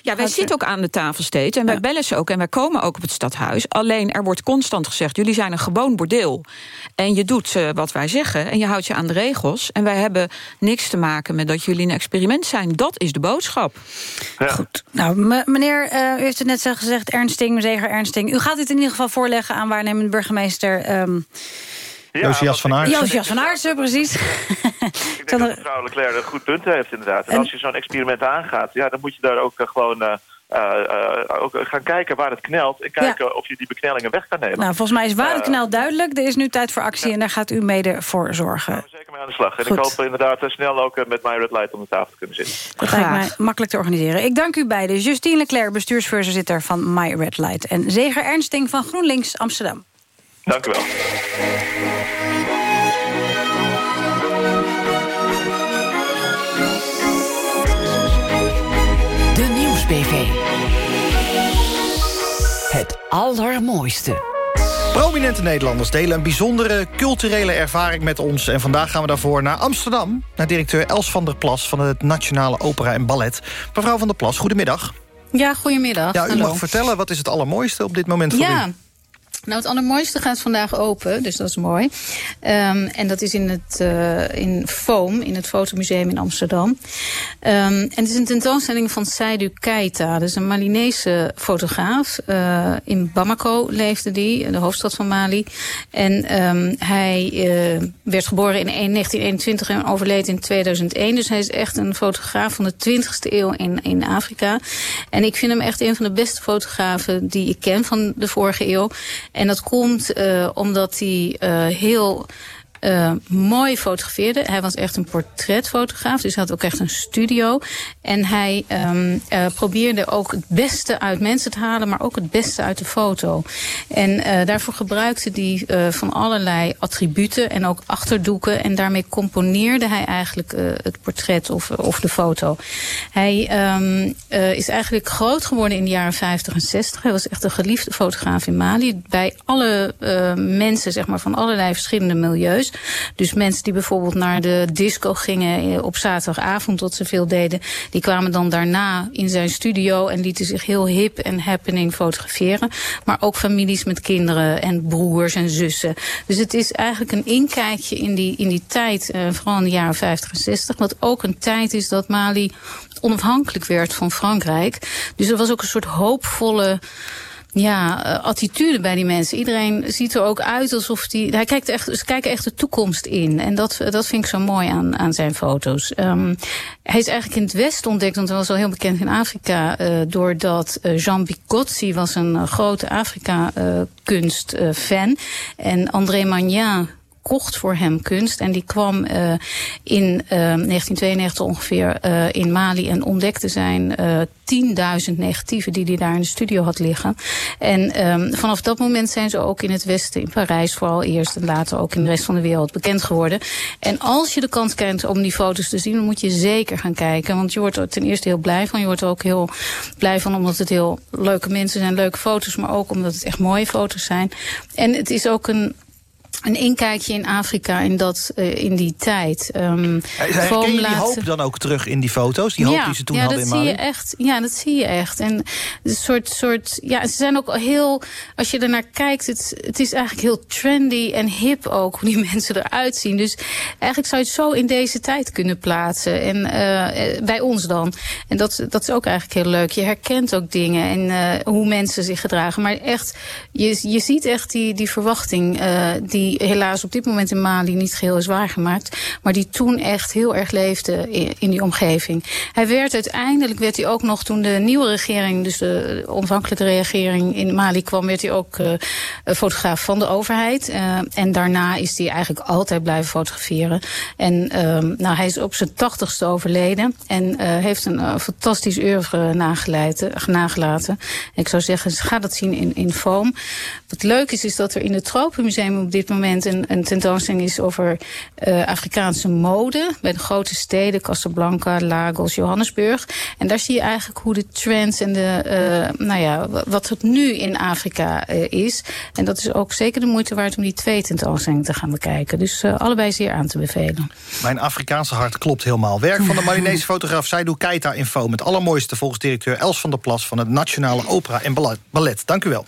Ja, wij zitten ook aan de tafel steeds en wij bellen ze ook en wij komen ook op het stadhuis. Alleen er wordt constant gezegd: jullie zijn een gewoon bordeel. En je doet eh, wat wij zeggen en je houdt je aan de regels. En wij hebben niks te maken met dat jullie een experiment zijn. Dat is de boodschap. Goed. Nou, meneer, eh, u heeft het net zo gezegd, Ernsting, Zeger Ernsting. U gaat dit in ieder geval voorleggen aan waarnemend burgemeester... ehm Josias van Aartsen. Josias van Aartsen, precies. Ik denk dat mevrouw Leclerc een goed punt heeft inderdaad. En, als je zo'n experiment aangaat, ja, dan moet je daar ook eh, gewoon eh, eh, ook gaan kijken waar het knelt... en kijken of je die beknellingen weg kan nemen. Nou, volgens mij is waar het knal duidelijk. Er is nu tijd voor actie en daar gaat u mede voor zorgen. zeker mee aan de slag. En ik hoop inderdaad snel ook met My Red Light om de tafel te kunnen zitten. Dat lijkt mij makkelijk te organiseren. Ik dank u beiden. Justine Leclerc, bestuursvoorzitter van My Red Light... en Zeger Ernsting van GroenLinks Amsterdam. Dank u wel. De Nieuwsbv. Het allermooiste. Prominente Nederlanders delen een bijzondere culturele ervaring met ons. En vandaag gaan we daarvoor naar Amsterdam. Naar directeur Els van der Plas van het Nationale Opera en Ballet. Mevrouw van der Plas, goedemiddag. Ja, goedemiddag. Ja, u Hallo. mag vertellen, wat is het allermooiste op dit moment voor Ja. u? Nou, het allermooiste gaat vandaag open, dus dat is mooi. Ehm, en dat is in het eh, in Foam, in het Fotomuseum in Amsterdam. Ehm, en het is een tentoonstelling van Seydou Keita. Dat is een Malinese fotograaf. Eh, in Bamako leefde die, de hoofdstad van Mali. En ehm, hij eh, werd geboren in 1921 en overleed in 2001. Dus hij is echt een fotograaf van de 20e eeuw in, in Afrika. En ik vind hem echt een van de beste fotografen die ik ken van de vorige eeuw. En dat komt eh, omdat hij eh, heel eh, mooi fotografeerde. Hij was echt een portretfotograaf, dus hij had ook echt een studio. En hij ehm, eh, probeerde ook het beste uit mensen te halen, maar ook het beste uit de foto. En eh, daarvoor gebruikte hij van allerlei attributen en ook achterdoeken. En daarmee componeerde hij eigenlijk het portret of, of de foto. Hij ehm, eh, is eigenlijk groot geworden in de jaren 50 en 60. Hij was echt een geliefde fotograaf in Mali. Bij alle mensen zeg maar, van allerlei verschillende milieus. Dus mensen die bijvoorbeeld naar de disco gingen eh, op zaterdagavond, wat ze veel deden, die kwamen dan daarna in zijn studio en lieten zich heel hip en happening fotograferen. Maar ook families met kinderen en broers en zussen. Dus het is eigenlijk een inkijkje in die, in die tijd, eh, vooral in de jaren 50 en 60. Wat ook een tijd is dat Mali onafhankelijk werd van Frankrijk. Dus er was ook een soort hoopvolle ja, eh, attitude bij die mensen. Iedereen ziet er ook uit alsof die. Hij kijkt echt, ze kijken echt de toekomst in. En dat, dat vind ik zo mooi aan, aan zijn foto's. Ehm, hij is eigenlijk in het Westen ontdekt, want hij was al heel bekend in Afrika. eh, doordat eh, Jean Bicotzi was een eh, grote Afrika-kunstfan. en André Magnin kocht voor hem kunst. En die kwam eh, in eh, 1992 ongeveer eh, in Mali en ontdekte zijn eh 10.000 negatieven die hij daar in de studio had liggen. En ehm, vanaf dat moment zijn ze ook in het Westen, in Parijs vooral eerst en later ook in de rest van de wereld bekend geworden. En als je de kans krijgt om die foto's te zien, dan moet je zeker gaan kijken. Want je wordt er ten eerste heel blij van. Je wordt er ook heel blij van omdat het heel leuke mensen zijn, leuke foto's, maar ook omdat het echt mooie foto's zijn. En het is ook een een inkijkje in Afrika in, dat, uh, in die tijd. Um, Herken je die hoop dan ook terug in die foto's? Die hoop ja, die ze toen ja, hadden dat in Mali? Zie je echt, ja, dat zie je echt. En een soort, soort, ja, ze zijn ook heel, als je ernaar kijkt, het, het is eigenlijk heel trendy en hip ook, hoe die mensen eruit zien. Dus eigenlijk zou je het zo in deze tijd kunnen plaatsen. En uh, bij ons dan. En dat, dat is ook eigenlijk heel leuk. Je herkent ook dingen en uh, hoe mensen zich gedragen. Maar echt, je, je ziet echt die, die verwachting, uh, die helaas op dit moment in Mali niet geheel is waargemaakt. Maar die toen echt heel erg leefde in, die omgeving. Hij werd uiteindelijk, werd hij ook nog toen de nieuwe regering, dus de onafhankelijke regering in Mali kwam, werd hij ook uh, fotograaf van de overheid. Uh, en daarna is hij eigenlijk altijd blijven fotograferen. En uh, nou, hij is op zijn tachtigste overleden en uh, heeft een fantastisch oeuvre nagelaten, nagelaten. En ik zou zeggen, ga dat zien in, in foam. Wat leuk is, is dat er in het Tropenmuseum op dit moment een, een tentoonstelling is over uh, Afrikaanse mode. Bij de grote steden, Casablanca, Lagos, Johannesburg. En daar zie je eigenlijk hoe de trends en de, uh, nou ja, wat het nu in Afrika uh, is. En dat is ook zeker de moeite waard om die twee tentoonstellingen te gaan bekijken. Dus allebei zeer aan te bevelen. Mijn Afrikaanse hart klopt helemaal. Werk van de Malinese fotograaf Seydou Keita in Foam. Het allermooiste volgens directeur Els van der Plas... van het Nationale Opera en Ballet. Dank u wel.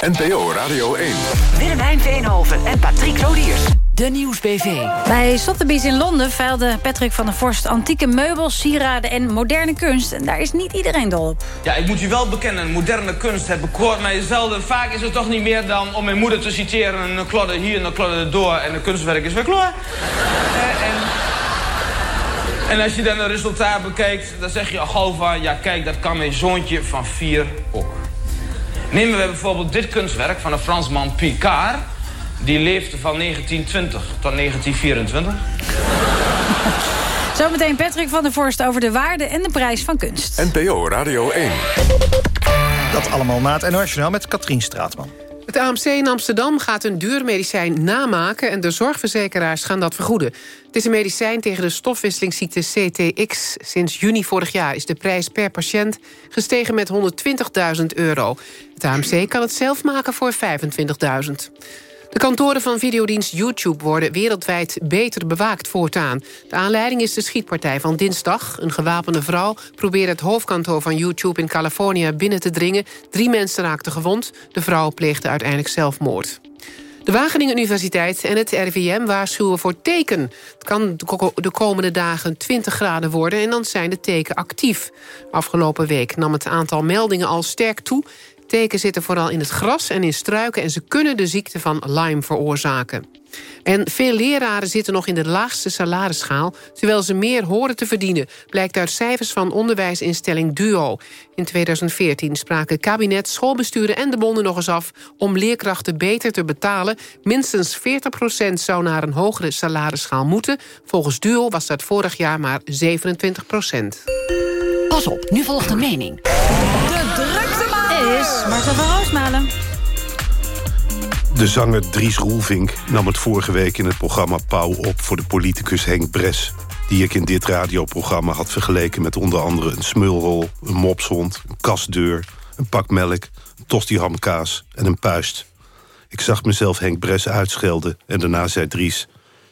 NPO Radio 1. Willemijn Veenhoven en Patrick Lodiers. De Nieuwsbv. Bij Sotheby's in Londen veilde Patrick van der Vorst... antieke meubels, sieraden en moderne kunst. En daar is niet iedereen dol op. Ja, ik moet u wel bekennen, moderne kunst, het bekoort mij zelden. Vaak is het toch niet meer dan, om mijn moeder te citeren... een klodder hier en een klodder door en een kunstwerk is weer klaar. uh, en... En als je dan het resultaat bekijkt, dan zeg je al gauw van... ja, kijk, dat kan mijn zoontje van vier ook. Nemen we bijvoorbeeld dit kunstwerk van een Fransman Picard. Die leefde van 1920 tot 1924. Zometeen Patrick van der Vorst over de waarde en de prijs van kunst. NPO Radio 1. Dat allemaal na het NOS met Katrien Straatman. Het AMC in Amsterdam gaat een duur medicijn namaken... en de zorgverzekeraars gaan dat vergoeden. Het is een medicijn tegen de stofwisselingsziekte CTX. Sinds juni vorig jaar is de prijs per patiënt gestegen met 120.000 euro. Het AMC kan het zelf maken voor 25.000. De kantoren van videodienst YouTube worden wereldwijd beter bewaakt voortaan. De aanleiding is de schietpartij van dinsdag. Een gewapende vrouw probeerde het hoofdkantoor van YouTube in Californië binnen te dringen. Drie mensen raakten gewond. De vrouw pleegde uiteindelijk zelfmoord. De Wageningen Universiteit en het RIVM waarschuwen voor teken. Het kan de komende dagen 20 graden worden en dan zijn de teken actief. Afgelopen week nam het aantal meldingen al sterk toe. Teken zitten vooral in het gras en in struiken... en ze kunnen de ziekte van Lyme veroorzaken. En veel leraren zitten nog in de laagste salarisschaal... terwijl ze meer horen te verdienen... blijkt uit cijfers van onderwijsinstelling DUO. In 2014 spraken kabinet, schoolbesturen en de bonden nog eens af... om leerkrachten beter te betalen. Minstens 40% zou naar een hogere salarisschaal moeten. Volgens DUO was dat vorig jaar maar 27% Pas op, nu volgt een mening. De drukte is Marcel van Roosmalen. De zanger Dries Roelvink nam het vorige week in het programma Pauw op... voor de politicus Henk Bres, die ik in dit radioprogramma had vergeleken... met onder andere een smulrol, een mopshond, een kastdeur... een pak melk, een tostihamkaas en een puist. Ik zag mezelf Henk Bres uitschelden en daarna zei Dries...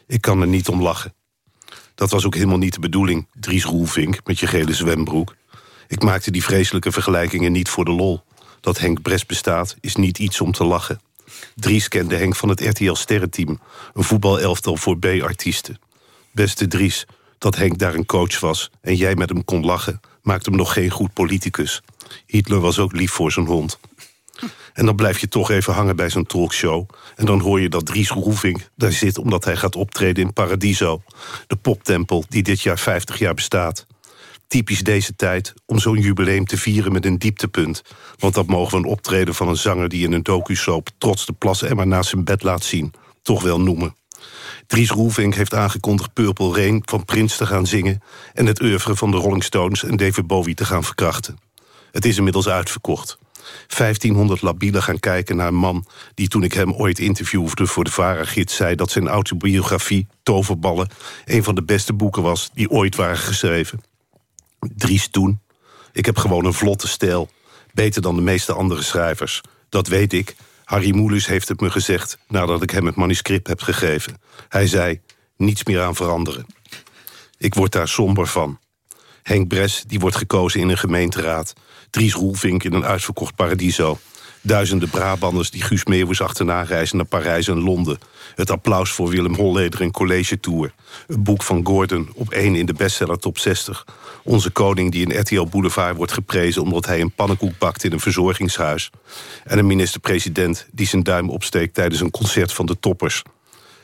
ik kan er niet om lachen. Dat was ook helemaal niet de bedoeling, Dries Roelvink... met je gele zwembroek. Ik maakte die vreselijke vergelijkingen niet voor de lol. Dat Henk Bres bestaat, is niet iets om te lachen. Dries kende Henk van het RTL Sterrenteam. Een voetbalelftal voor B-artiesten. Beste Dries, dat Henk daar een coach was... en jij met hem kon lachen, maakt hem nog geen goed politicus. Hitler was ook lief voor zijn hond. En dan blijf je toch even hangen bij zo'n talkshow... en dan hoor je dat Dries Roelvink daar zit... omdat hij gaat optreden in Paradiso. De poptempel die dit jaar 50 jaar bestaat typisch deze tijd om zo'n jubileum te vieren met een dieptepunt. Want dat mogen we een optreden van een zanger... die in een docu-soap trots de plas Emma naast zijn bed laat zien... toch wel noemen. Dries Roelvink heeft aangekondigd Purple Rain van Prince te gaan zingen... en het oeuvre van de Rolling Stones en David Bowie te gaan verkrachten. Het is inmiddels uitverkocht. 1500 labielen gaan kijken naar een man... die toen ik hem ooit interviewde voor de VARA-gids... zei dat zijn autobiografie, Toverballen... een van de beste boeken was die ooit waren geschreven. Dries toen. Ik heb gewoon een vlotte stijl. Beter dan de meeste andere schrijvers. Dat weet ik. Harry Moelis heeft het me gezegd nadat ik hem het manuscript heb gegeven. Hij zei, niets meer aan veranderen. Ik word daar somber van. Henk Bres die wordt gekozen in een gemeenteraad. Dries Roelvink in een uitverkocht paradiso. Duizenden Brabanders die Guus Meeuwis achterna reizen naar Parijs en Londen. Het applaus voor Willem Holleder in College Tour. Een boek van Gordon op één in de bestseller top 60. Onze koning die in RTL Boulevard wordt geprezen... omdat hij een pannenkoek bakt in een verzorgingshuis. En een minister-president die zijn duim opsteekt... tijdens een concert van de toppers.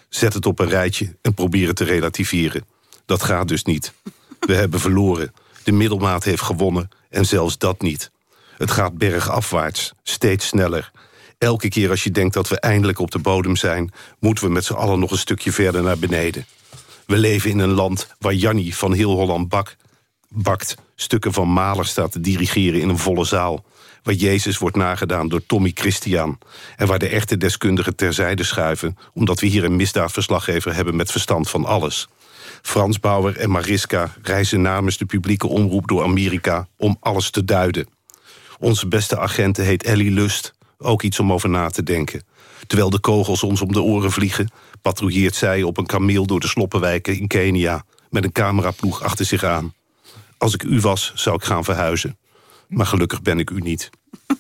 Zet het op een rijtje en probeer het te relativeren. Dat gaat dus niet. We hebben verloren. De middelmaat heeft gewonnen en zelfs dat niet. Het gaat bergafwaarts, steeds sneller. Elke keer als je denkt dat we eindelijk op de bodem zijn... moeten we met z'n allen nog een stukje verder naar beneden. We leven in een land waar Jannie van heel Holland bak, bakt... stukken van Maler staat te dirigeren in een volle zaal... waar Jezus wordt nagedaan door Tommy Christian... en waar de echte deskundigen terzijde schuiven... omdat we hier een misdaadverslaggever hebben met verstand van alles... Frans Bauer en Mariska reizen namens de publieke omroep door Amerika... om alles te duiden. Onze beste agente heet Ellie Lust, ook iets om over na te denken. Terwijl de kogels ons om de oren vliegen... patrouilleert zij op een kameel door de sloppenwijken in Kenia... met een cameraploeg achter zich aan. Als ik u was, zou ik gaan verhuizen. Maar gelukkig ben ik u niet.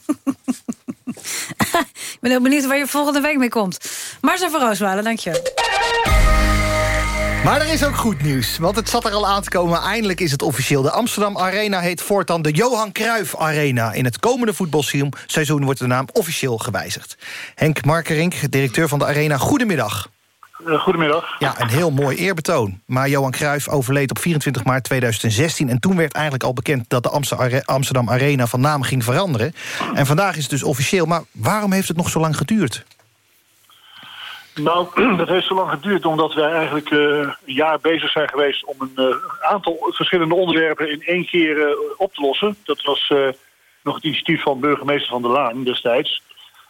ik ben heel benieuwd waar je volgende week mee komt. Marcel van Roosmalen, dank je. Maar er is ook goed nieuws, want het zat er al aan te komen. Eindelijk is het officieel. De Amsterdam Arena heet voortaan de Johan Cruijff Arena. In het komende voetbalseizoen wordt de naam officieel gewijzigd. Henk Markerink, directeur van de Arena, goedemiddag. Uh, goedemiddag. Ja, een heel mooi eerbetoon. Maar Johan Cruijff overleed op 24 maart 2016... en toen werd eigenlijk al bekend dat de Amsterdam Arena van naam ging veranderen. En vandaag is het dus officieel. Maar waarom heeft het nog zo lang geduurd? Nou, dat heeft zo lang geduurd omdat wij eigenlijk uh, een jaar bezig zijn geweest... om een uh, aantal verschillende onderwerpen in één keer uh, op te lossen. Dat was nog het initiatief van burgemeester Van der Laan destijds.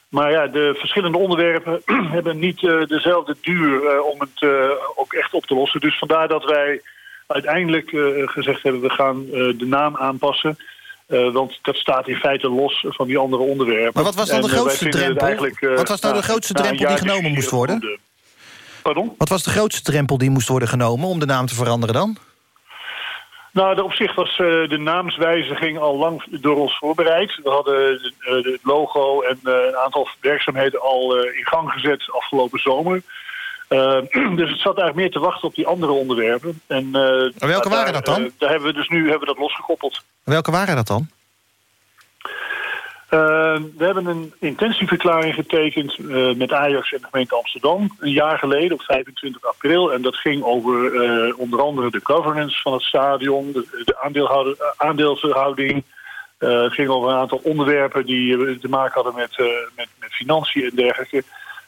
Maar ja, de verschillende onderwerpen hebben niet dezelfde duur om het ook echt op te lossen. Dus vandaar dat wij uiteindelijk gezegd hebben... we gaan de naam aanpassen... Uh, want dat staat in feite los van die andere onderwerpen. Maar wat was dan de en, grootste drempel? Uh, wat was nou de grootste drempel die genomen moest worden? De... Pardon? Wat was de grootste drempel die moest worden genomen om de naam te veranderen dan? Nou, op zich was uh, de naamswijziging al lang door ons voorbereid. We hadden het logo en een aantal werkzaamheden al in gang gezet afgelopen zomer. Uh, dus het zat eigenlijk meer te wachten op die andere onderwerpen. En, uh, welke waren dat dan? Uh, daar hebben we dus nu hebben we dat losgekoppeld. Welke waren dat dan? we hebben een intentieverklaring getekend met Ajax en de gemeente Amsterdam... een jaar geleden, op 25 april. En dat ging over onder andere de governance van het stadion... de, de aandeelverhouding... het ging over een aantal onderwerpen die te maken hadden met, met, met financiën en dergelijke...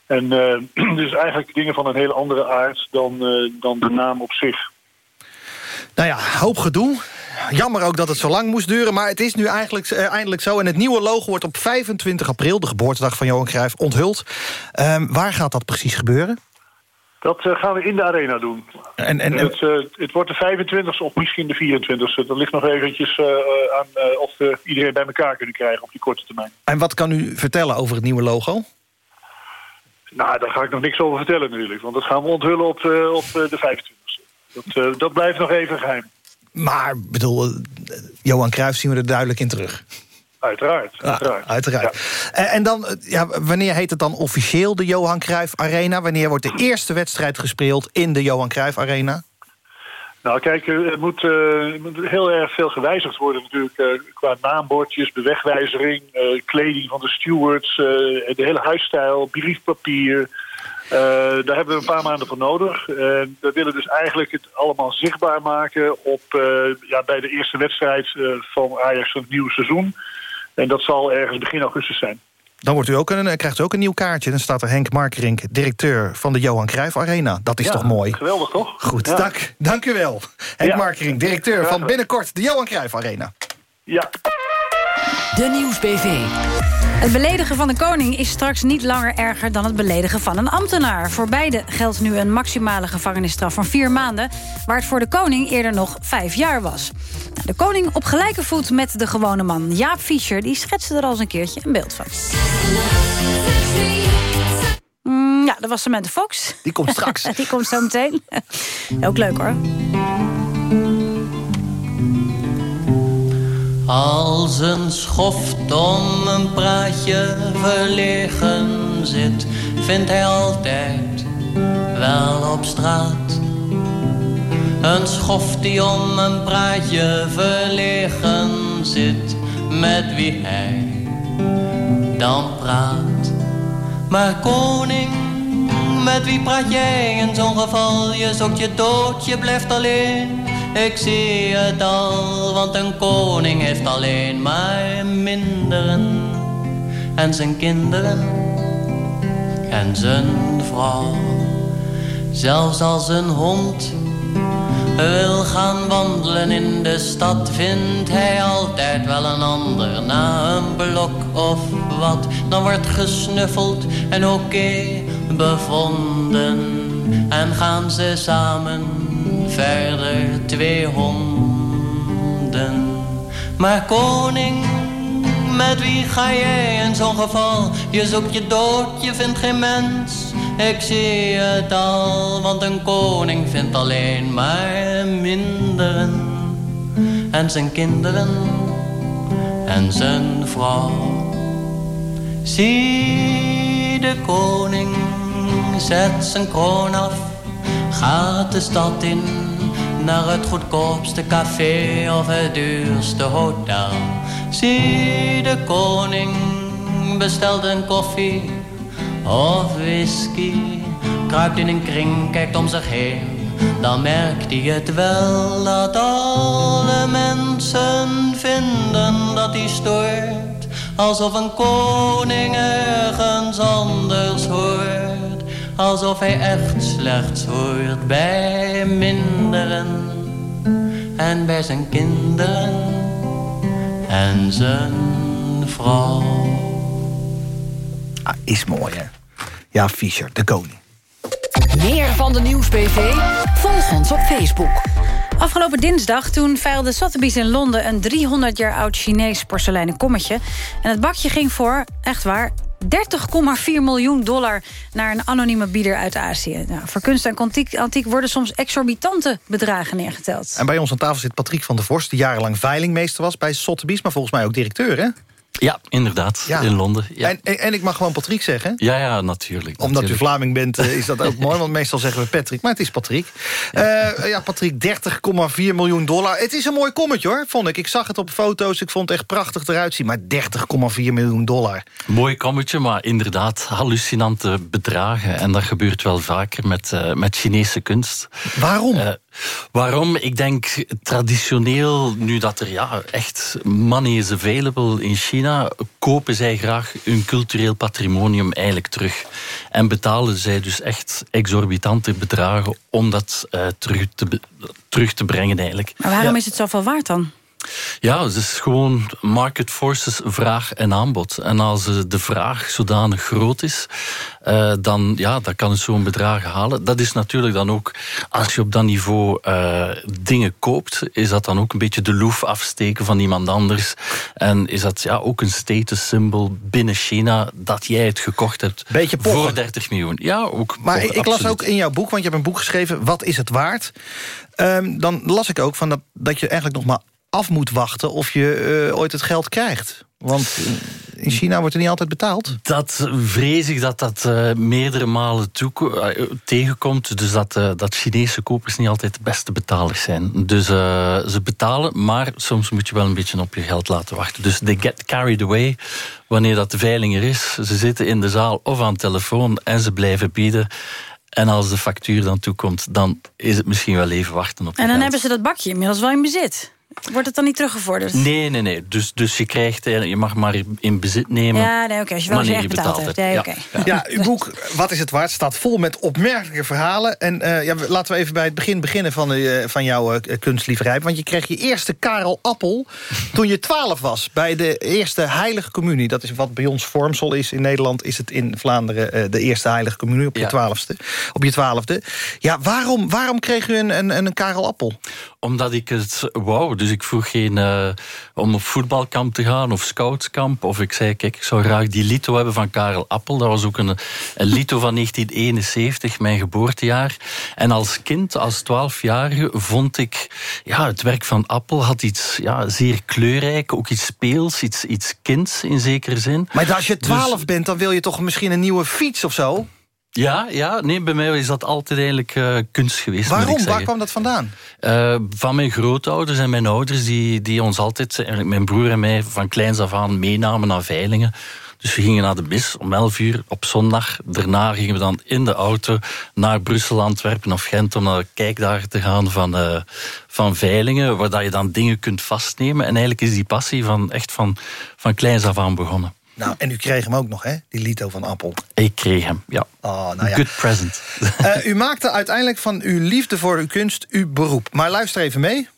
En uh, dus eigenlijk dingen van een hele andere aard dan, uh, dan de naam op zich. Nou ja, hoop gedoe. Jammer ook dat het zo lang moest duren, maar het is nu eigenlijk uh, eindelijk zo. En het nieuwe logo wordt op 25 april, de geboortedag van Johan Cruijff, onthuld. Uh, waar gaat dat precies gebeuren? Dat gaan we in de arena doen. En, en, het, het, wordt de 25e of misschien de 24e. Dat ligt nog eventjes aan of we iedereen bij elkaar kunnen krijgen op die korte termijn. En wat kan u vertellen over het nieuwe logo? Nou, daar ga ik nog niks over vertellen natuurlijk. Want dat gaan we onthullen op, uh, op de 25e. Dat, uh, dat blijft nog even geheim. Maar, bedoel, Johan Cruijff zien we er duidelijk in terug. Uiteraard. uiteraard. Ah, uiteraard. Ja. En, en, dan, ja, wanneer heet het dan officieel de Johan Cruijff Arena? Wanneer wordt de eerste wedstrijd gespeeld in de Johan Cruijff Arena? Nou kijk, er moet, uh, heel erg veel gewijzigd worden natuurlijk uh, qua naambordjes, bewegwijzering, kleding van de stewards, de hele huisstijl, briefpapier. daar hebben we een paar maanden voor nodig. We willen dus eigenlijk het allemaal zichtbaar maken op, ja, bij de eerste wedstrijd van Ajax van het nieuwe seizoen. En dat zal ergens begin augustus zijn. Dan wordt u ook een, krijgt u ook een nieuw kaartje. Dan staat er Henk Markerink, directeur van de Johan Cruijff Arena. Dat is ja, toch mooi? geweldig toch? Goed, ja. dank, dank u wel. Henk ja. Markerink, directeur van binnenkort de Johan Cruijff Arena. Ja. De Nieuwsbv. Het beledigen van de koning is straks niet langer erger dan het beledigen van een ambtenaar. Voor beide geldt nu een maximale gevangenisstraf van vier maanden... waar het voor de koning eerder nog vijf jaar was. De koning op gelijke voet met de gewone man. Jaap Fischer die schetste er al eens een keertje een beeld van. Ja, dat was Samantha Fox. Die komt straks. die komt zo meteen. Ook leuk hoor. Als een schoft om een praatje verlegen zit, vindt hij altijd wel op straat. Een schoft die om een praatje verlegen zit, met wie hij dan praat. Maar koning, met wie praat jij in zo'n geval? Je zoekt je dood, je blijft alleen. Ik zie het al, want een koning heeft alleen maar minderen. En zijn kinderen en zijn vrouw. Zelfs als een hond wil gaan wandelen in de stad, vindt hij altijd wel een ander na een blok of wat. Dan wordt gesnuffeld en oké bevonden en gaan ze samen verder twee honden. Maar koning, met wie ga jij in zo'n geval? Je zoekt je dood, je vindt geen mens. Ik zie het al, want een koning vindt alleen maar minderen. En zijn kinderen en zijn vrouw. Zie de koning, zet zijn kroon af, gaat de stad in naar het goedkoopste café of het duurste hotel. Zie de koning bestelt een koffie of whisky, kruipt in een kring, kijkt om zich heen. Dan merkt hij het wel dat alle mensen vinden dat hij stoort. Alsof een koning ergens anders hoort. Alsof hij echt slechts hoort bij minderen. En bij zijn kinderen en zijn vrouw. Ah, is mooi, hè? Ja, Fischer, de koning. Meer van de Nieuws-PV? Volg ons op Facebook. Afgelopen dinsdag toen veilde Sotheby's in Londen... een 300 jaar oud Chinees porseleinen kommetje. En het bakje ging voor, echt waar... 30,4 miljoen dollar naar een anonieme bieder uit Azië. Nou, voor kunst en antiek, antiek worden soms exorbitante bedragen neergeteld. En bij ons aan tafel zit Patrick van der Vorst... die jarenlang veilingmeester was bij Sotheby's... maar volgens mij ook directeur, hè? Ja, inderdaad. Ja. In Londen. Ja. En, en, en ik mag gewoon Patrick zeggen. ja, ja, natuurlijk. Omdat natuurlijk. u Vlaming bent, eh, is dat ook mooi. Want meestal zeggen we Patrick, maar het is Patrick. Ja, ja Patrick, 30,4 miljoen dollar. Het is een mooi kommetje, hoor, vond ik. Ik zag het op foto's, ik vond het echt prachtig eruit zien. Maar 30,4 miljoen dollar. Mooi kommetje, maar inderdaad hallucinante bedragen. En dat gebeurt wel vaker met, uh, met Chinese kunst. Waarom? Uh, waarom? Ik denk traditioneel, nu dat er ja, echt money is available in China... kopen zij graag hun cultureel patrimonium eigenlijk terug. En betalen zij dus echt exorbitante bedragen... om dat uh, terug, te, terug te brengen eigenlijk. Maar waarom ja. is het zoveel waard dan? Ja, het is gewoon market forces, vraag en aanbod. En als de vraag zodanig groot is, uh, dan, ja, dan kan het zo'n bedrag halen. Dat is natuurlijk dan ook, als je op dat niveau uh, dingen koopt, is dat dan ook een beetje de loef afsteken van iemand anders. En is dat ja, ook een status symbol binnen China dat jij het gekocht hebt beetje voor 30 miljoen. Ja, ook. Maar pochen, ik las ook in jouw boek, want je hebt een boek geschreven, Wat is het waard? Um, dan las ik ook van dat, dat je eigenlijk nog maar af moet wachten of je uh, ooit het geld krijgt. Want in China wordt er niet altijd betaald. Dat vrees ik dat dat uh, meerdere malen uh, tegenkomt. Dus dat, uh, dat Chinese kopers niet altijd de beste betalers zijn. Dus ze betalen, maar soms moet je wel een beetje op je geld laten wachten. Dus they get carried away wanneer dat de veiling er is. Ze zitten in de zaal of aan de telefoon en ze blijven bieden. En als de factuur dan toekomt, dan is het misschien wel even wachten op En dan geld. hebben ze dat bakje inmiddels wel in bezit. Wordt het dan niet teruggevorderd? Nee, nee, nee. Dus, dus je krijgt, je mag maar in bezit nemen. Ja, nee, oké. Als je wel eens echt betaald, betaald hebt. hebt. Ja, ja. ja, uw boek Wat is het waard staat vol met opmerkelijke verhalen. En uh, ja, laten we even bij het begin beginnen van, uh, van jouw uh, kunstlieverij. Want je kreeg je eerste Karel Appel toen je twaalf was. Bij de eerste heilige communie. Dat is wat bij ons vormsel is. In Nederland is het in Vlaanderen de eerste heilige communie op je twaalfste. Op je twaalfde. Ja, waarom, waarom kreeg u een, een, een Karel Appel? Omdat ik het wou. Dus ik vroeg geen uh, om op voetbalkamp te gaan of scoutskamp. Of ik zei, kijk, ik zou graag die lito hebben van Karel Appel. Dat was ook een, een lito van 1971, mijn geboortejaar. En als kind, als twaalfjarige, vond ik... Ja, het werk van Appel had iets ja, zeer kleurrijk. Ook iets speels, iets, iets kinds in zekere zin. Maar als je twaalf bent, dan wil je toch misschien een nieuwe fiets of zo? Ja, ja, nee, bij mij is dat altijd eigenlijk uh, kunst geweest. Waarom? Waar kwam dat vandaan? Uh, van mijn grootouders en mijn ouders, die, die ons altijd, mijn broer en mij, van kleins af aan meenamen naar veilingen. Dus we gingen naar de bis om 11 uur op zondag. Daarna gingen we dan in de auto naar Brussel, Antwerpen of Gent om naar de kijkdagen te gaan van, uh, van veilingen, waar dat je dan dingen kunt vastnemen. En eigenlijk is die passie van, echt van, van kleins af aan begonnen. Nou, en u kreeg hem ook nog, hè? Die Lito van Appel. Ik kreeg hem, ja. Oh, nou ja. Good present. Uh, u maakte uiteindelijk van uw liefde voor uw kunst uw beroep. Maar luister even mee.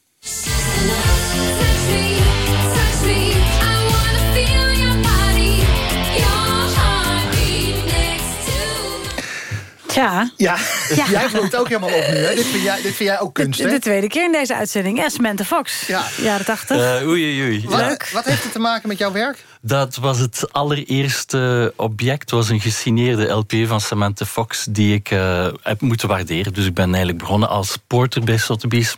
Ja. Ja, ja. jij vloeit ook helemaal op nu. Hè? Dit, vind jij, dit vind jij ook kunst, de, de, tweede keer in deze uitzending. Ja, Samantha Fox, ja. jaren tachtig. Uh, oei, oei. Wat, wat heeft het te maken met jouw werk? Dat was het allereerste object. was een gesigneerde LP van Samantha Fox... die ik uh, heb moeten waarderen. Dus ik ben eigenlijk begonnen als porter bij Sotheby's.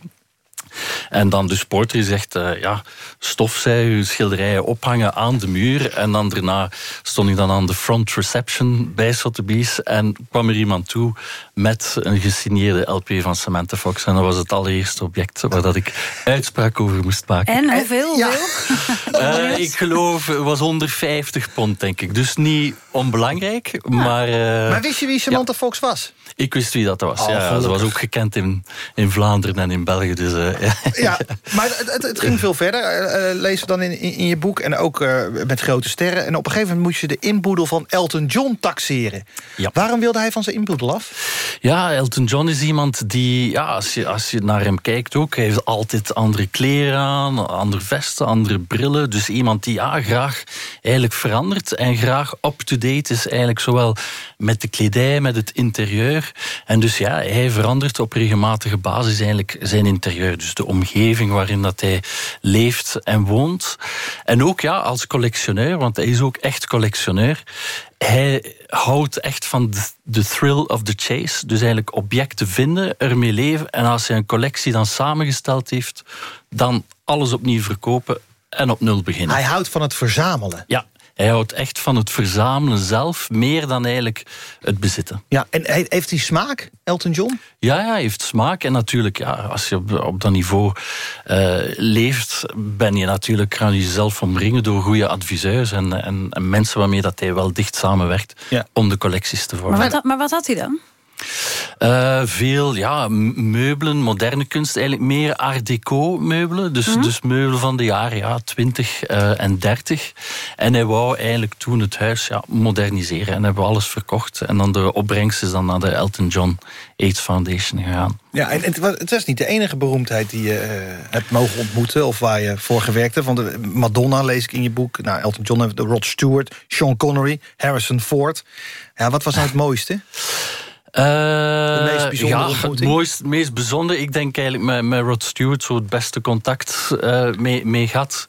En dan de sporter zegt, uh, ja, stofzuigen, schilderijen ophangen aan de muur. En dan daarna stond ik dan aan de front reception bij Sotheby's. En kwam er iemand toe met een gesigneerde LP van Samantha Fox. En dat was het allereerste object waar dat ik uitspraak over moest maken. En hoeveel? Ja. uh, ik geloof, het was onder 50 pond, denk ik. Dus niet onbelangrijk, maar... Uh, maar wist je wie Samantha ja. Fox was? Ik wist wie dat was. Oh, ja, ze was ook gekend in, in Vlaanderen en in België. Dus, uh, ja. ja, maar het, het, ging veel verder. Uh, lezen we dan in, in, je boek. En ook uh, met grote sterren. En op een gegeven moment moest je de inboedel van Elton John taxeren. Ja. Waarom wilde hij van zijn inboedel af? Ja, Elton John is iemand die, ja, als, je, als je naar hem kijkt ook... hij heeft altijd andere kleren aan, andere vesten, andere brillen. Dus iemand die ja, graag eigenlijk verandert... en graag up-to-date is eigenlijk zowel met de kledij, met het interieur. En dus ja, hij verandert op regelmatige basis eigenlijk zijn interieur. Dus de omgeving waarin dat hij leeft en woont. En ook ja, als collectioneur, want hij is ook echt collectioneur. Hij houdt echt van de, de thrill of the chase. Dus eigenlijk objecten vinden, ermee leven. En als hij een collectie dan samengesteld heeft, dan alles opnieuw verkopen en op nul beginnen. Hij houdt van het verzamelen. Ja, hij houdt echt van het verzamelen zelf, meer dan eigenlijk het bezitten. Ja, en heeft hij smaak, Elton John? Ja, ja hij heeft smaak. En natuurlijk, ja, als je op, op dat niveau uh, leeft, ben je natuurlijk, kan je jezelf omringen door goede adviseurs en, en, en, mensen waarmee dat hij wel dicht samenwerkt ja. om de collecties te vormen. Maar wat, maar wat had hij dan? Uh, veel ja, meubelen, moderne kunst, eigenlijk meer art deco meubelen. Dus, mm. dus meubelen van de jaren ja, 20 uh, en 30. En hij wou eigenlijk toen het huis ja, moderniseren. En hebben we alles verkocht. En dan de opbrengst is dan naar de Elton John AIDS Foundation gegaan. Ja, en het was, het was niet de enige beroemdheid die je uh, hebt mogen ontmoeten... of waar je voor gewerkt hebt. Want de Madonna lees ik in je boek. Nou, Elton John, de Rod Stewart, Sean Connery, Harrison Ford. Ja, wat was nou het mooiste? De meest bijzondere ja, het mooist, meest bijzondere. Ik denk eigenlijk met, met Rod Stewart zo het beste contact uh, mee, mee gehad.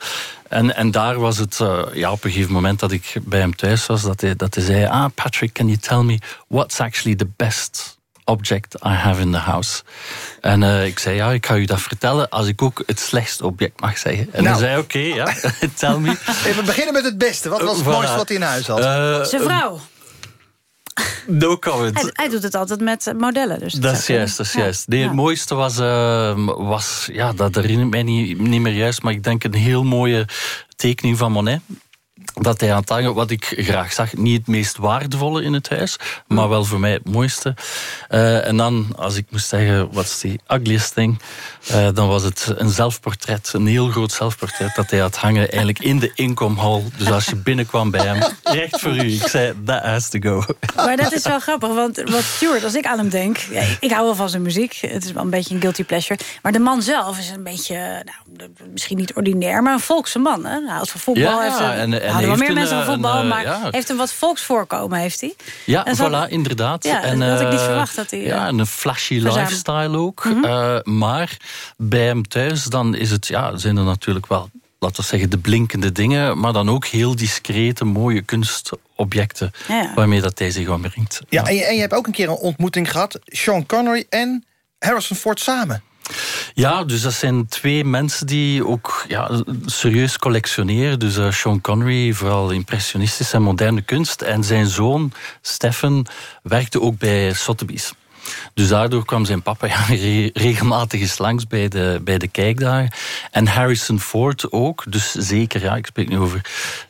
En, en daar was het uh, ja, op een gegeven moment dat ik bij hem thuis was... dat hij, dat hij zei, ah Patrick, can you tell me... what's actually the best object I have in the house? En uh, ik zei, ja, ik ga u dat vertellen... als ik ook het slechtste object mag zeggen. En nou. hij zei, oké, okay, ja, tell me. Even beginnen met het beste. Wat was het mooiste wat hij in huis had? Zijn vrouw. No comment. Hij, hij, doet het altijd met modellen. Dus dat, is juist, dat is juist. Nee, het mooiste was, uh, was ja, dat herinner ik mij niet, niet meer juist, maar ik denk een heel mooie tekening van Monet dat hij aan het hangen, wat ik graag zag, niet het meest waardevolle in het huis, maar wel voor mij het mooiste. Uh, en dan, als ik moest zeggen, wat is die ugliest thing, uh, dan was het een zelfportret, een heel groot zelfportret, dat hij had hangen eigenlijk in de inkomhal. Dus als je binnenkwam bij hem, recht voor u, ik zei, that has to go. Maar dat is wel grappig, want wat Stuart, als ik aan hem denk, ik hou wel van zijn muziek, het is wel een beetje een guilty pleasure, maar de man zelf is een beetje, nou, misschien niet ordinair, maar een volkse man. Hè? Hij houdt van voetbal, ja, heeft een, en, en houden wel meer mensen een, van voetbal, een, maar ja. heeft een wat volksvoorkomen, heeft hij. Ja, En zo- voilà, inderdaad. Ja, en, dat had ik niet eh, verwacht dat hij, eh, Ja, en een flashy lifestyle ook. Mhm. Eh, maar bij hem thuis dan is het, ja, zijn er natuurlijk wel, laten we zeggen, de blinkende dingen, maar dan ook heel discrete, mooie kunstobjecten Ja. waarmee dat hij zich omringt. Ja, en je, en je hebt ook een keer een ontmoeting gehad. Sean Connery en Harrison Ford samen. Ja, dus dat zijn twee mensen die ook ja, serieus collectioneren. Dus eh, Sean Connery, vooral impressionistische en moderne kunst. En zijn zoon, Stefan, werkte ook bij Sotheby's. Dus daardoor kwam zijn papa ja, re- regelmatig eens langs bij de, bij de kijkdagen. En Harrison Ford ook. Dus zeker, ja, ik spreek nu over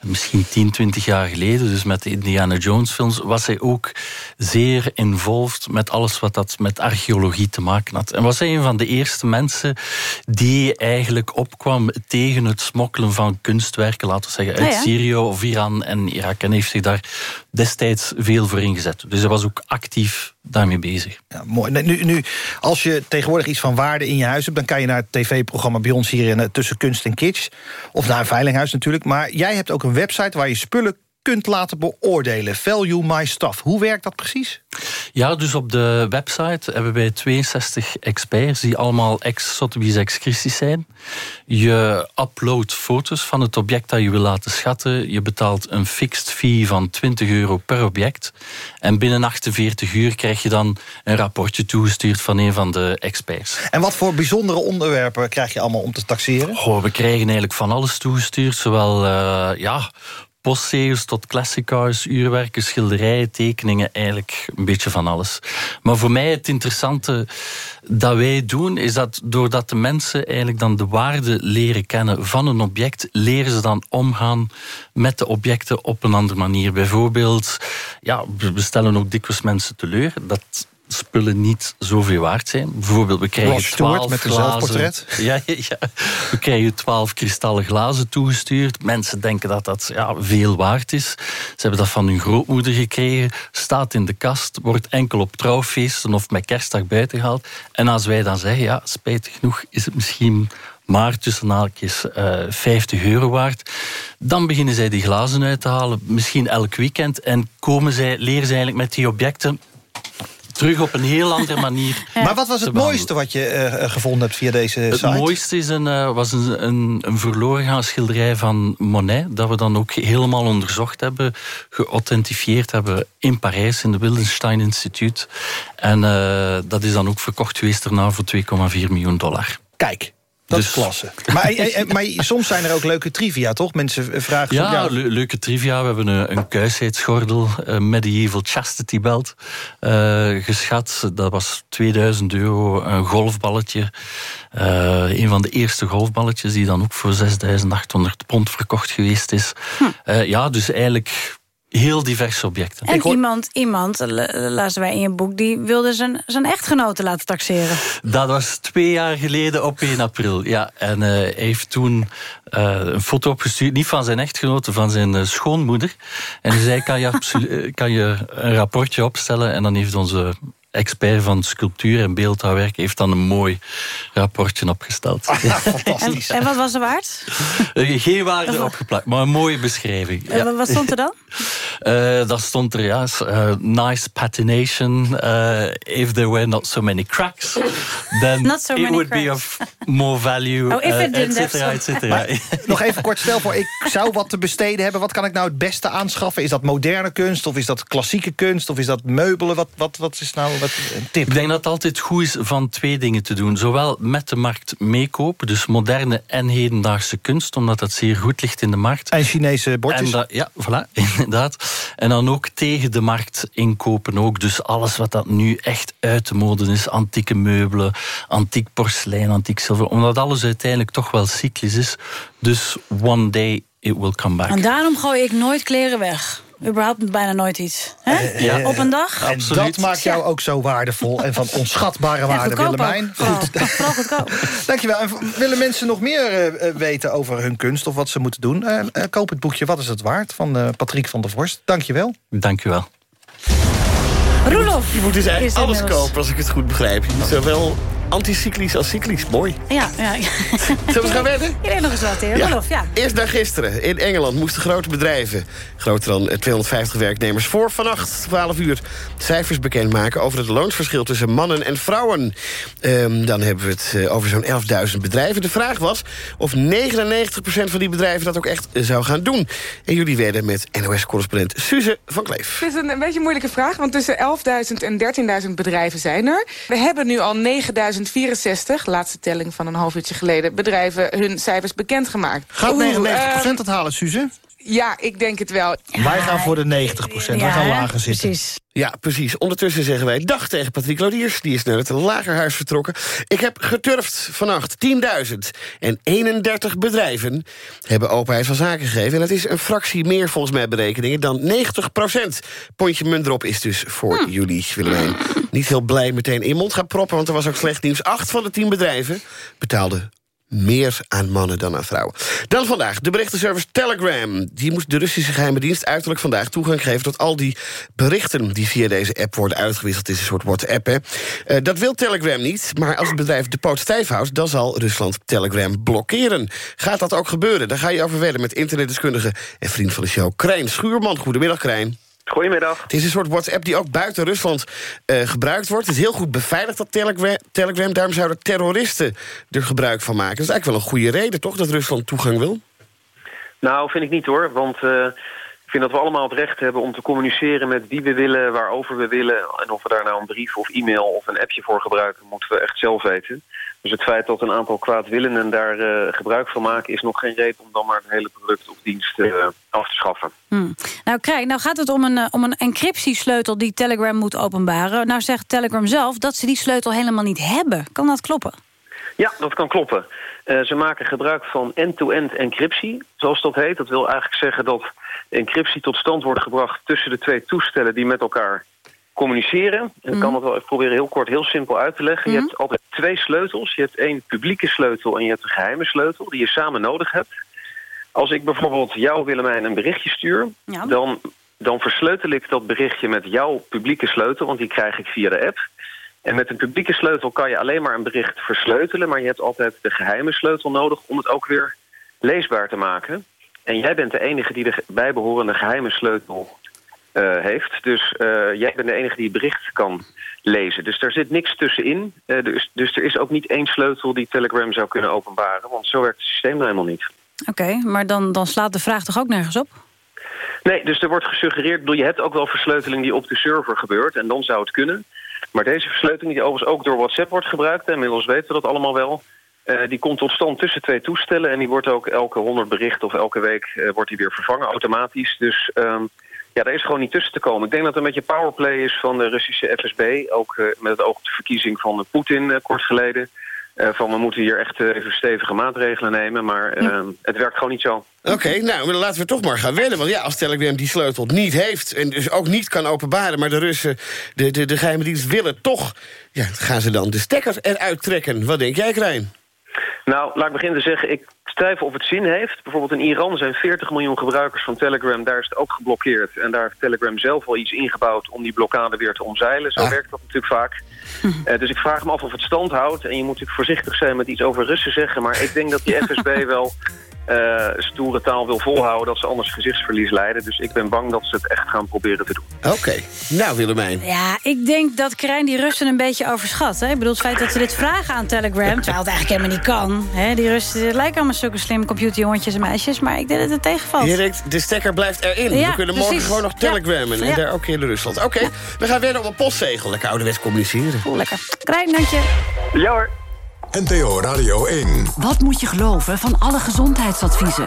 misschien 10, 20 jaar geleden. Dus met de Indiana Jones films was hij ook zeer involved met alles wat dat met archeologie te maken had. En was hij een van de eerste mensen die eigenlijk opkwam tegen het smokkelen van kunstwerken, laten we zeggen, uit Ah ja. Syrië of Iran en Irak. En heeft zich daar destijds veel voor ingezet. Dus hij was ook actief daarmee bezig. Ja, mooi. Nu, nu, als je tegenwoordig iets van waarde in je huis hebt... dan kan je naar het tv-programma bij ons hier in eh, Tussen Kunst en Kitsch. Of naar een veilinghuis natuurlijk. Maar jij hebt ook een website waar je spullen kunt laten beoordelen. Value My Stuff. Hoe werkt dat precies? Ja, dus op de website hebben wij 62 experts die allemaal ex-Sotheby's ex-Christie's zijn. Je uploadt foto's van het object dat je wil laten schatten. Je betaalt een fixed fee van 20 euro per object. En binnen 48 uur krijg je dan een rapportje toegestuurd van een van de experts. En wat voor bijzondere onderwerpen krijg je allemaal om te taxeren? Goh, we krijgen eigenlijk van alles toegestuurd. Zowel eh, ja, postzegels tot classic cars, uurwerken, schilderijen, tekeningen. Eigenlijk een beetje van alles. Maar voor mij het interessante dat wij doen... is dat doordat de mensen eigenlijk dan de waarde leren kennen van een object... leren ze dan omgaan met de objecten op een andere manier. Bijvoorbeeld, ja, we stellen ook dikwijls mensen teleur... dat spullen niet zoveel waard zijn. Bijvoorbeeld, we krijgen 12 met een glazen- zelfportret. Ja, ja, ja. We krijgen 12 kristallen glazen toegestuurd. Mensen denken dat dat ja, veel waard is. Ze hebben dat van hun grootmoeder gekregen. Staat in de kast, wordt enkel op trouwfeesten of met kerstdag buiten gehaald. En als wij dan zeggen, ja, spijtig genoeg is het misschien maar tussen haakjes eh 50 euro waard. Dan beginnen zij die glazen uit te halen, misschien elk weekend. En komen zij, leren ze eigenlijk met die objecten terug op een heel andere manier. Maar wat was het mooiste wat je eh, gevonden hebt via deze Het site? mooiste is een, eh, was een, een, een verloren gaan schilderij van Monet... dat we dan ook helemaal onderzocht hebben, geauthentifieerd hebben... in Parijs, in de Wildenstein Instituut. En eh, dat is dan ook verkocht geweest daarna voor 2,4 miljoen dollar. Kijk, dat Dus- is klasse. Maar, eh, eh, maar soms zijn er ook leuke trivia, toch? Mensen vragen... van, Ja, le- leuke trivia. We hebben een, een kuisheidsgordel, een medieval chastity belt, eh, geschat. Dat was 2000 euro, een golfballetje. Eh, een van de eerste golfballetjes die dan ook voor 6800 pond verkocht geweest is. Eh, ja, dus eigenlijk heel diverse objecten. En iemand, iemand, lazen wij in je boek... die wilde zijn, zijn echtgenoten laten taxeren. Dat was twee jaar geleden op 1 april. Ja, en eh, hij heeft toen eh, een foto opgestuurd, niet van zijn echtgenote, van zijn eh, schoonmoeder. En hij zei: kan je, kan je een rapportje opstellen? En dan heeft onze expert van sculptuur en beeldhouwwerk heeft dan een mooi rapportje opgesteld. En, en wat was er waard? Eh, Geen waarde opgeplakt, maar een mooie beschrijving. En Ja. Wat stond er dan? Eh, daar stond er, ja, eh, nice patination. if there were not so many cracks, then Not so it many would be of more value. Oh, if it didn't et cetera, et some- cetera. Maar nog even kort, stel voor, ik zou wat te besteden hebben. Wat kan ik nou het beste aanschaffen? Is dat moderne kunst of is dat klassieke kunst? Of is dat meubelen? Wat, wat, wat is nou wat, een tip? Ik denk dat het altijd goed is van twee dingen te doen. Zowel met de markt meekopen, dus moderne en hedendaagse kunst, omdat dat zeer goed ligt in de markt. En Chinese bordjes? En dat- ja, voilà, inderdaad. En dan ook tegen de markt inkopen ook. Dus alles wat dat nu echt uit de mode is. Antieke meubelen, antiek porselein, antiek zilver. Omdat alles uiteindelijk toch wel cyclisch is. Dus one day it will come back. En daarom gooi ik nooit kleren weg. Überhaupt bijna nooit iets. Hè? Eh, ja. Op een dag. En dat maakt jou ook zo waardevol en van onschatbare waarde, Willemijn. ook. Vooral. Vooral goedkoop. Dankjewel. En willen mensen nog meer eh, eh, weten over hun kunst of wat ze moeten doen? Eh, eh, koop het boekje Wat is het waard van eh, Patrick van der Vorst. Dankjewel. Dank u wel. Roelof. Je moet dus eigenlijk alles kopen, als ik het goed begrijp. Je moet zowel anticyclisch als cyclisch. Mooi. Ja, ja. Zullen we eens gaan wedden? Je weet nog eens wat, heer. Ja. Rolof, ja. Eerst naar gisteren. In Engeland moesten grote bedrijven, groter dan eh, 250 werknemers... voor vannacht 12 uur cijfers bekendmaken... over het loonsverschil tussen mannen en vrouwen. Ehm, dan hebben we het eh, over zo'n 11.000 bedrijven. De vraag was of 99% van die bedrijven dat ook echt eh, zou gaan doen. En jullie werden met NOS-correspondent Suze van Kleef. Het is een, een beetje een moeilijke vraag, want tussen 11.000 en 13.000 bedrijven zijn er. We hebben nu al 9.064, laatste telling van een half uurtje geleden... bedrijven hun cijfers bekendgemaakt. Gaat 99% Oeh, het halen, Suze? Ja, ik denk het wel. Wij gaan voor de 90%. Wij gaan lager zitten. Ja, precies. Ondertussen zeggen wij dag tegen Patrick Lodiers. Die is naar het lagerhuis vertrokken. Ik heb geturfd vannacht. 10.000 en 31 bedrijven hebben openheid van zaken gegeven. En dat is een fractie meer volgens mij berekeningen dan 90 procent. Pontje munt erop is dus voor jullie, Willemijn. Niet heel blij meteen in mond gaan proppen, want er was ook slecht nieuws. Acht van de tien bedrijven betaalden meer aan mannen dan aan vrouwen. Dan vandaag de berichtenservice Telegram. Die moet de Russische geheime dienst uiterlijk vandaag toegang geven... tot al die berichten die via deze app worden uitgewisseld. Het is een soort WhatsApp, hè. Eh, dat wil Telegram niet, maar als het bedrijf de poot stijf houdt... dan zal Rusland Telegram blokkeren. Gaat dat ook gebeuren? Daar ga je over wedden met internetdeskundige... en vriend van de show, Krijn Schuurman. Goedemiddag, Krijn. Goedemiddag. Het is een soort WhatsApp die ook buiten Rusland eh, gebruikt wordt. Het is heel goed beveiligd, dat Telegram. Telegram. Daarom zouden terroristen er gebruik van maken. Dat is eigenlijk wel een goede reden, toch, dat Rusland toegang wil? Nou, vind ik niet hoor. Want eh, ik vind dat we allemaal het recht hebben om te communiceren met wie we willen, waarover we willen. En of we daar nou een brief of e-mail of een appje voor gebruiken, moeten we echt zelf weten. Dus het feit dat een aantal kwaadwillenden daar eh, gebruik van maken... is nog geen reden om dan maar het hele product of dienst eh, af te schaffen. Hmm. Nou, Krij, nou gaat het om een, eh, om een encryptiesleutel die Telegram moet openbaren. Nou zegt Telegram zelf dat ze die sleutel helemaal niet hebben. Kan dat kloppen? Ja, dat kan kloppen. Ze maken gebruik van end-to-end encryptie, zoals dat heet. Dat wil eigenlijk zeggen dat encryptie tot stand wordt gebracht... tussen de twee toestellen die met elkaar communiceren. En ik kan dat wel even proberen heel kort, heel simpel uit te leggen. Je hebt altijd twee sleutels. Je hebt één publieke sleutel en je hebt een geheime sleutel... die je samen nodig hebt. Als ik bijvoorbeeld jou, Willemijn, een berichtje stuur... Dan, dan versleutel ik dat berichtje met jouw publieke sleutel... want die krijg ik via de app... En met een publieke sleutel kan je alleen maar een bericht versleutelen... maar je hebt altijd de geheime sleutel nodig om het ook weer leesbaar te maken. En jij bent de enige die de bijbehorende geheime sleutel eh, heeft. Dus eh, jij bent de enige die het bericht kan lezen. Dus daar zit niks tussenin. Dus, dus er is ook niet één sleutel die Telegram zou kunnen openbaren. Want zo werkt het systeem nou helemaal niet. Oké, maar dan, dan slaat de vraag toch ook nergens op? Nee, dus er wordt gesuggereerd... bedoel, je hebt ook wel versleuteling die op de server gebeurt... en dan zou het kunnen... Maar deze versleuteling, die overigens ook door WhatsApp wordt gebruikt... en inmiddels weten we dat allemaal wel... die komt tot stand tussen twee toestellen... en die wordt ook elke 100 berichten of elke week wordt die weer vervangen automatisch. Dus ehm, ja, daar is gewoon niet tussen te komen. Ik denk dat het een beetje powerplay is van de Russische FSB... ook eh, met het oog op de verkiezing van Poetin eh, kort geleden... Eh, van we moeten hier echt even stevige maatregelen nemen... maar ehm, het werkt gewoon niet zo. Oké, nou, laten we toch maar gaan wedden. Want ja, als Telegram die sleutel niet heeft... en dus ook niet kan openbaren... maar de Russen, de, de, de geheime dienst willen toch... Ja, gaan ze dan de stekker eruit trekken? Wat denk jij, Krijn? Nou, laat ik beginnen te zeggen, ik twijfel of het zin heeft. Bijvoorbeeld in Iran zijn 40 miljoen gebruikers van Telegram. Daar is het ook geblokkeerd. En daar heeft Telegram zelf al iets ingebouwd om die blokkade weer te omzeilen. Zo werkt dat natuurlijk vaak. Eh, dus ik vraag me af of het stand houdt. En je moet natuurlijk voorzichtig zijn met iets over Russen zeggen. Maar ik denk dat die FSB wel eh, stoere taal wil volhouden... dat ze anders gezichtsverlies leiden. Dus ik ben bang dat ze het echt gaan proberen te doen. Oké, nou Willemijn. Ja, ik denk dat Krijn die Russen een beetje overschat. Hè? Ik bedoel, het feit dat ze dit vragen aan Telegram... terwijl het eigenlijk helemaal niet kan. Hè? Die Russen het lijken allemaal zulke slimme computerjongetjes en meisjes... maar ik denk dat het tegenvalt. Je denkt, de stekker blijft erin. Ja, we kunnen morgen precies. gewoon nog telegrammen. Ja. En Ja. daar ook in Rusland. Oké, we gaan weer op een postzegel. Lekker ouderwets communiceren. Oeh, lekker. Krijn, dank je. Ja hoor. NPO Radio 1. Wat moet je geloven van alle gezondheidsadviezen?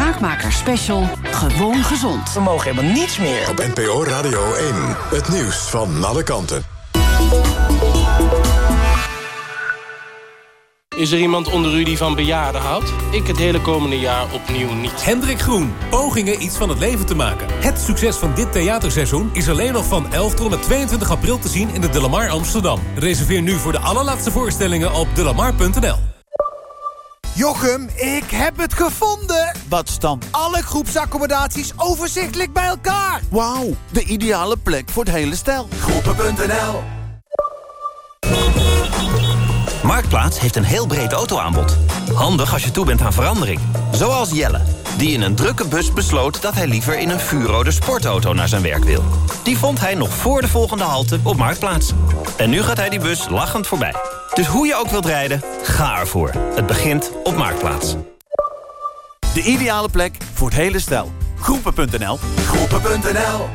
Special. Gewoon gezond. We mogen helemaal niets meer. Op NPO Radio 1. Het nieuws van alle kanten. Is er iemand onder u die van bejaarden houdt? Ik het hele komende jaar opnieuw niet. Hendrik Groen. Pogingen iets van het leven te maken. Het succes van dit theaterseizoen is alleen nog van 11 tot en met 22 april te zien in de Delamar Amsterdam. Reserveer nu voor de allerlaatste voorstellingen op delamar.nl. Jochem, ik heb het gevonden! Wat staan alle groepsaccommodaties overzichtelijk bij elkaar? Wauw, de ideale plek voor het hele stel. Groepen.nl Marktplaats heeft een heel breed autoaanbod. Handig als je toe bent aan verandering. Zoals Jelle, die in een drukke bus besloot... dat hij liever in een vuurrode sportauto naar zijn werk wil. Die vond hij nog voor de volgende halte op Marktplaats. En nu gaat hij die bus lachend voorbij. Dus hoe je ook wilt rijden, ga ervoor. Het begint op Marktplaats. De ideale plek voor het hele stel. Groepen.nl Groepen.nl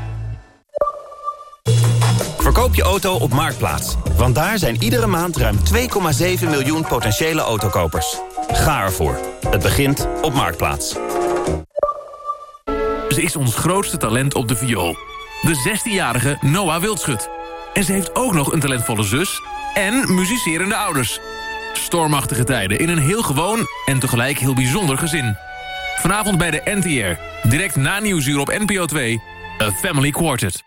Verkoop je auto op Marktplaats. Want daar zijn iedere maand ruim 2,7 miljoen potentiële autokopers. Ga ervoor. Het begint op Marktplaats. Ze is ons grootste talent op de viool. De 16-jarige Noah Wildschut. En ze heeft ook nog een talentvolle zus en muzicerende ouders. Stormachtige tijden in een heel gewoon en tegelijk heel bijzonder gezin. Vanavond bij de NTR, direct na Nieuwsuur op NPO 2, A Family Quartet.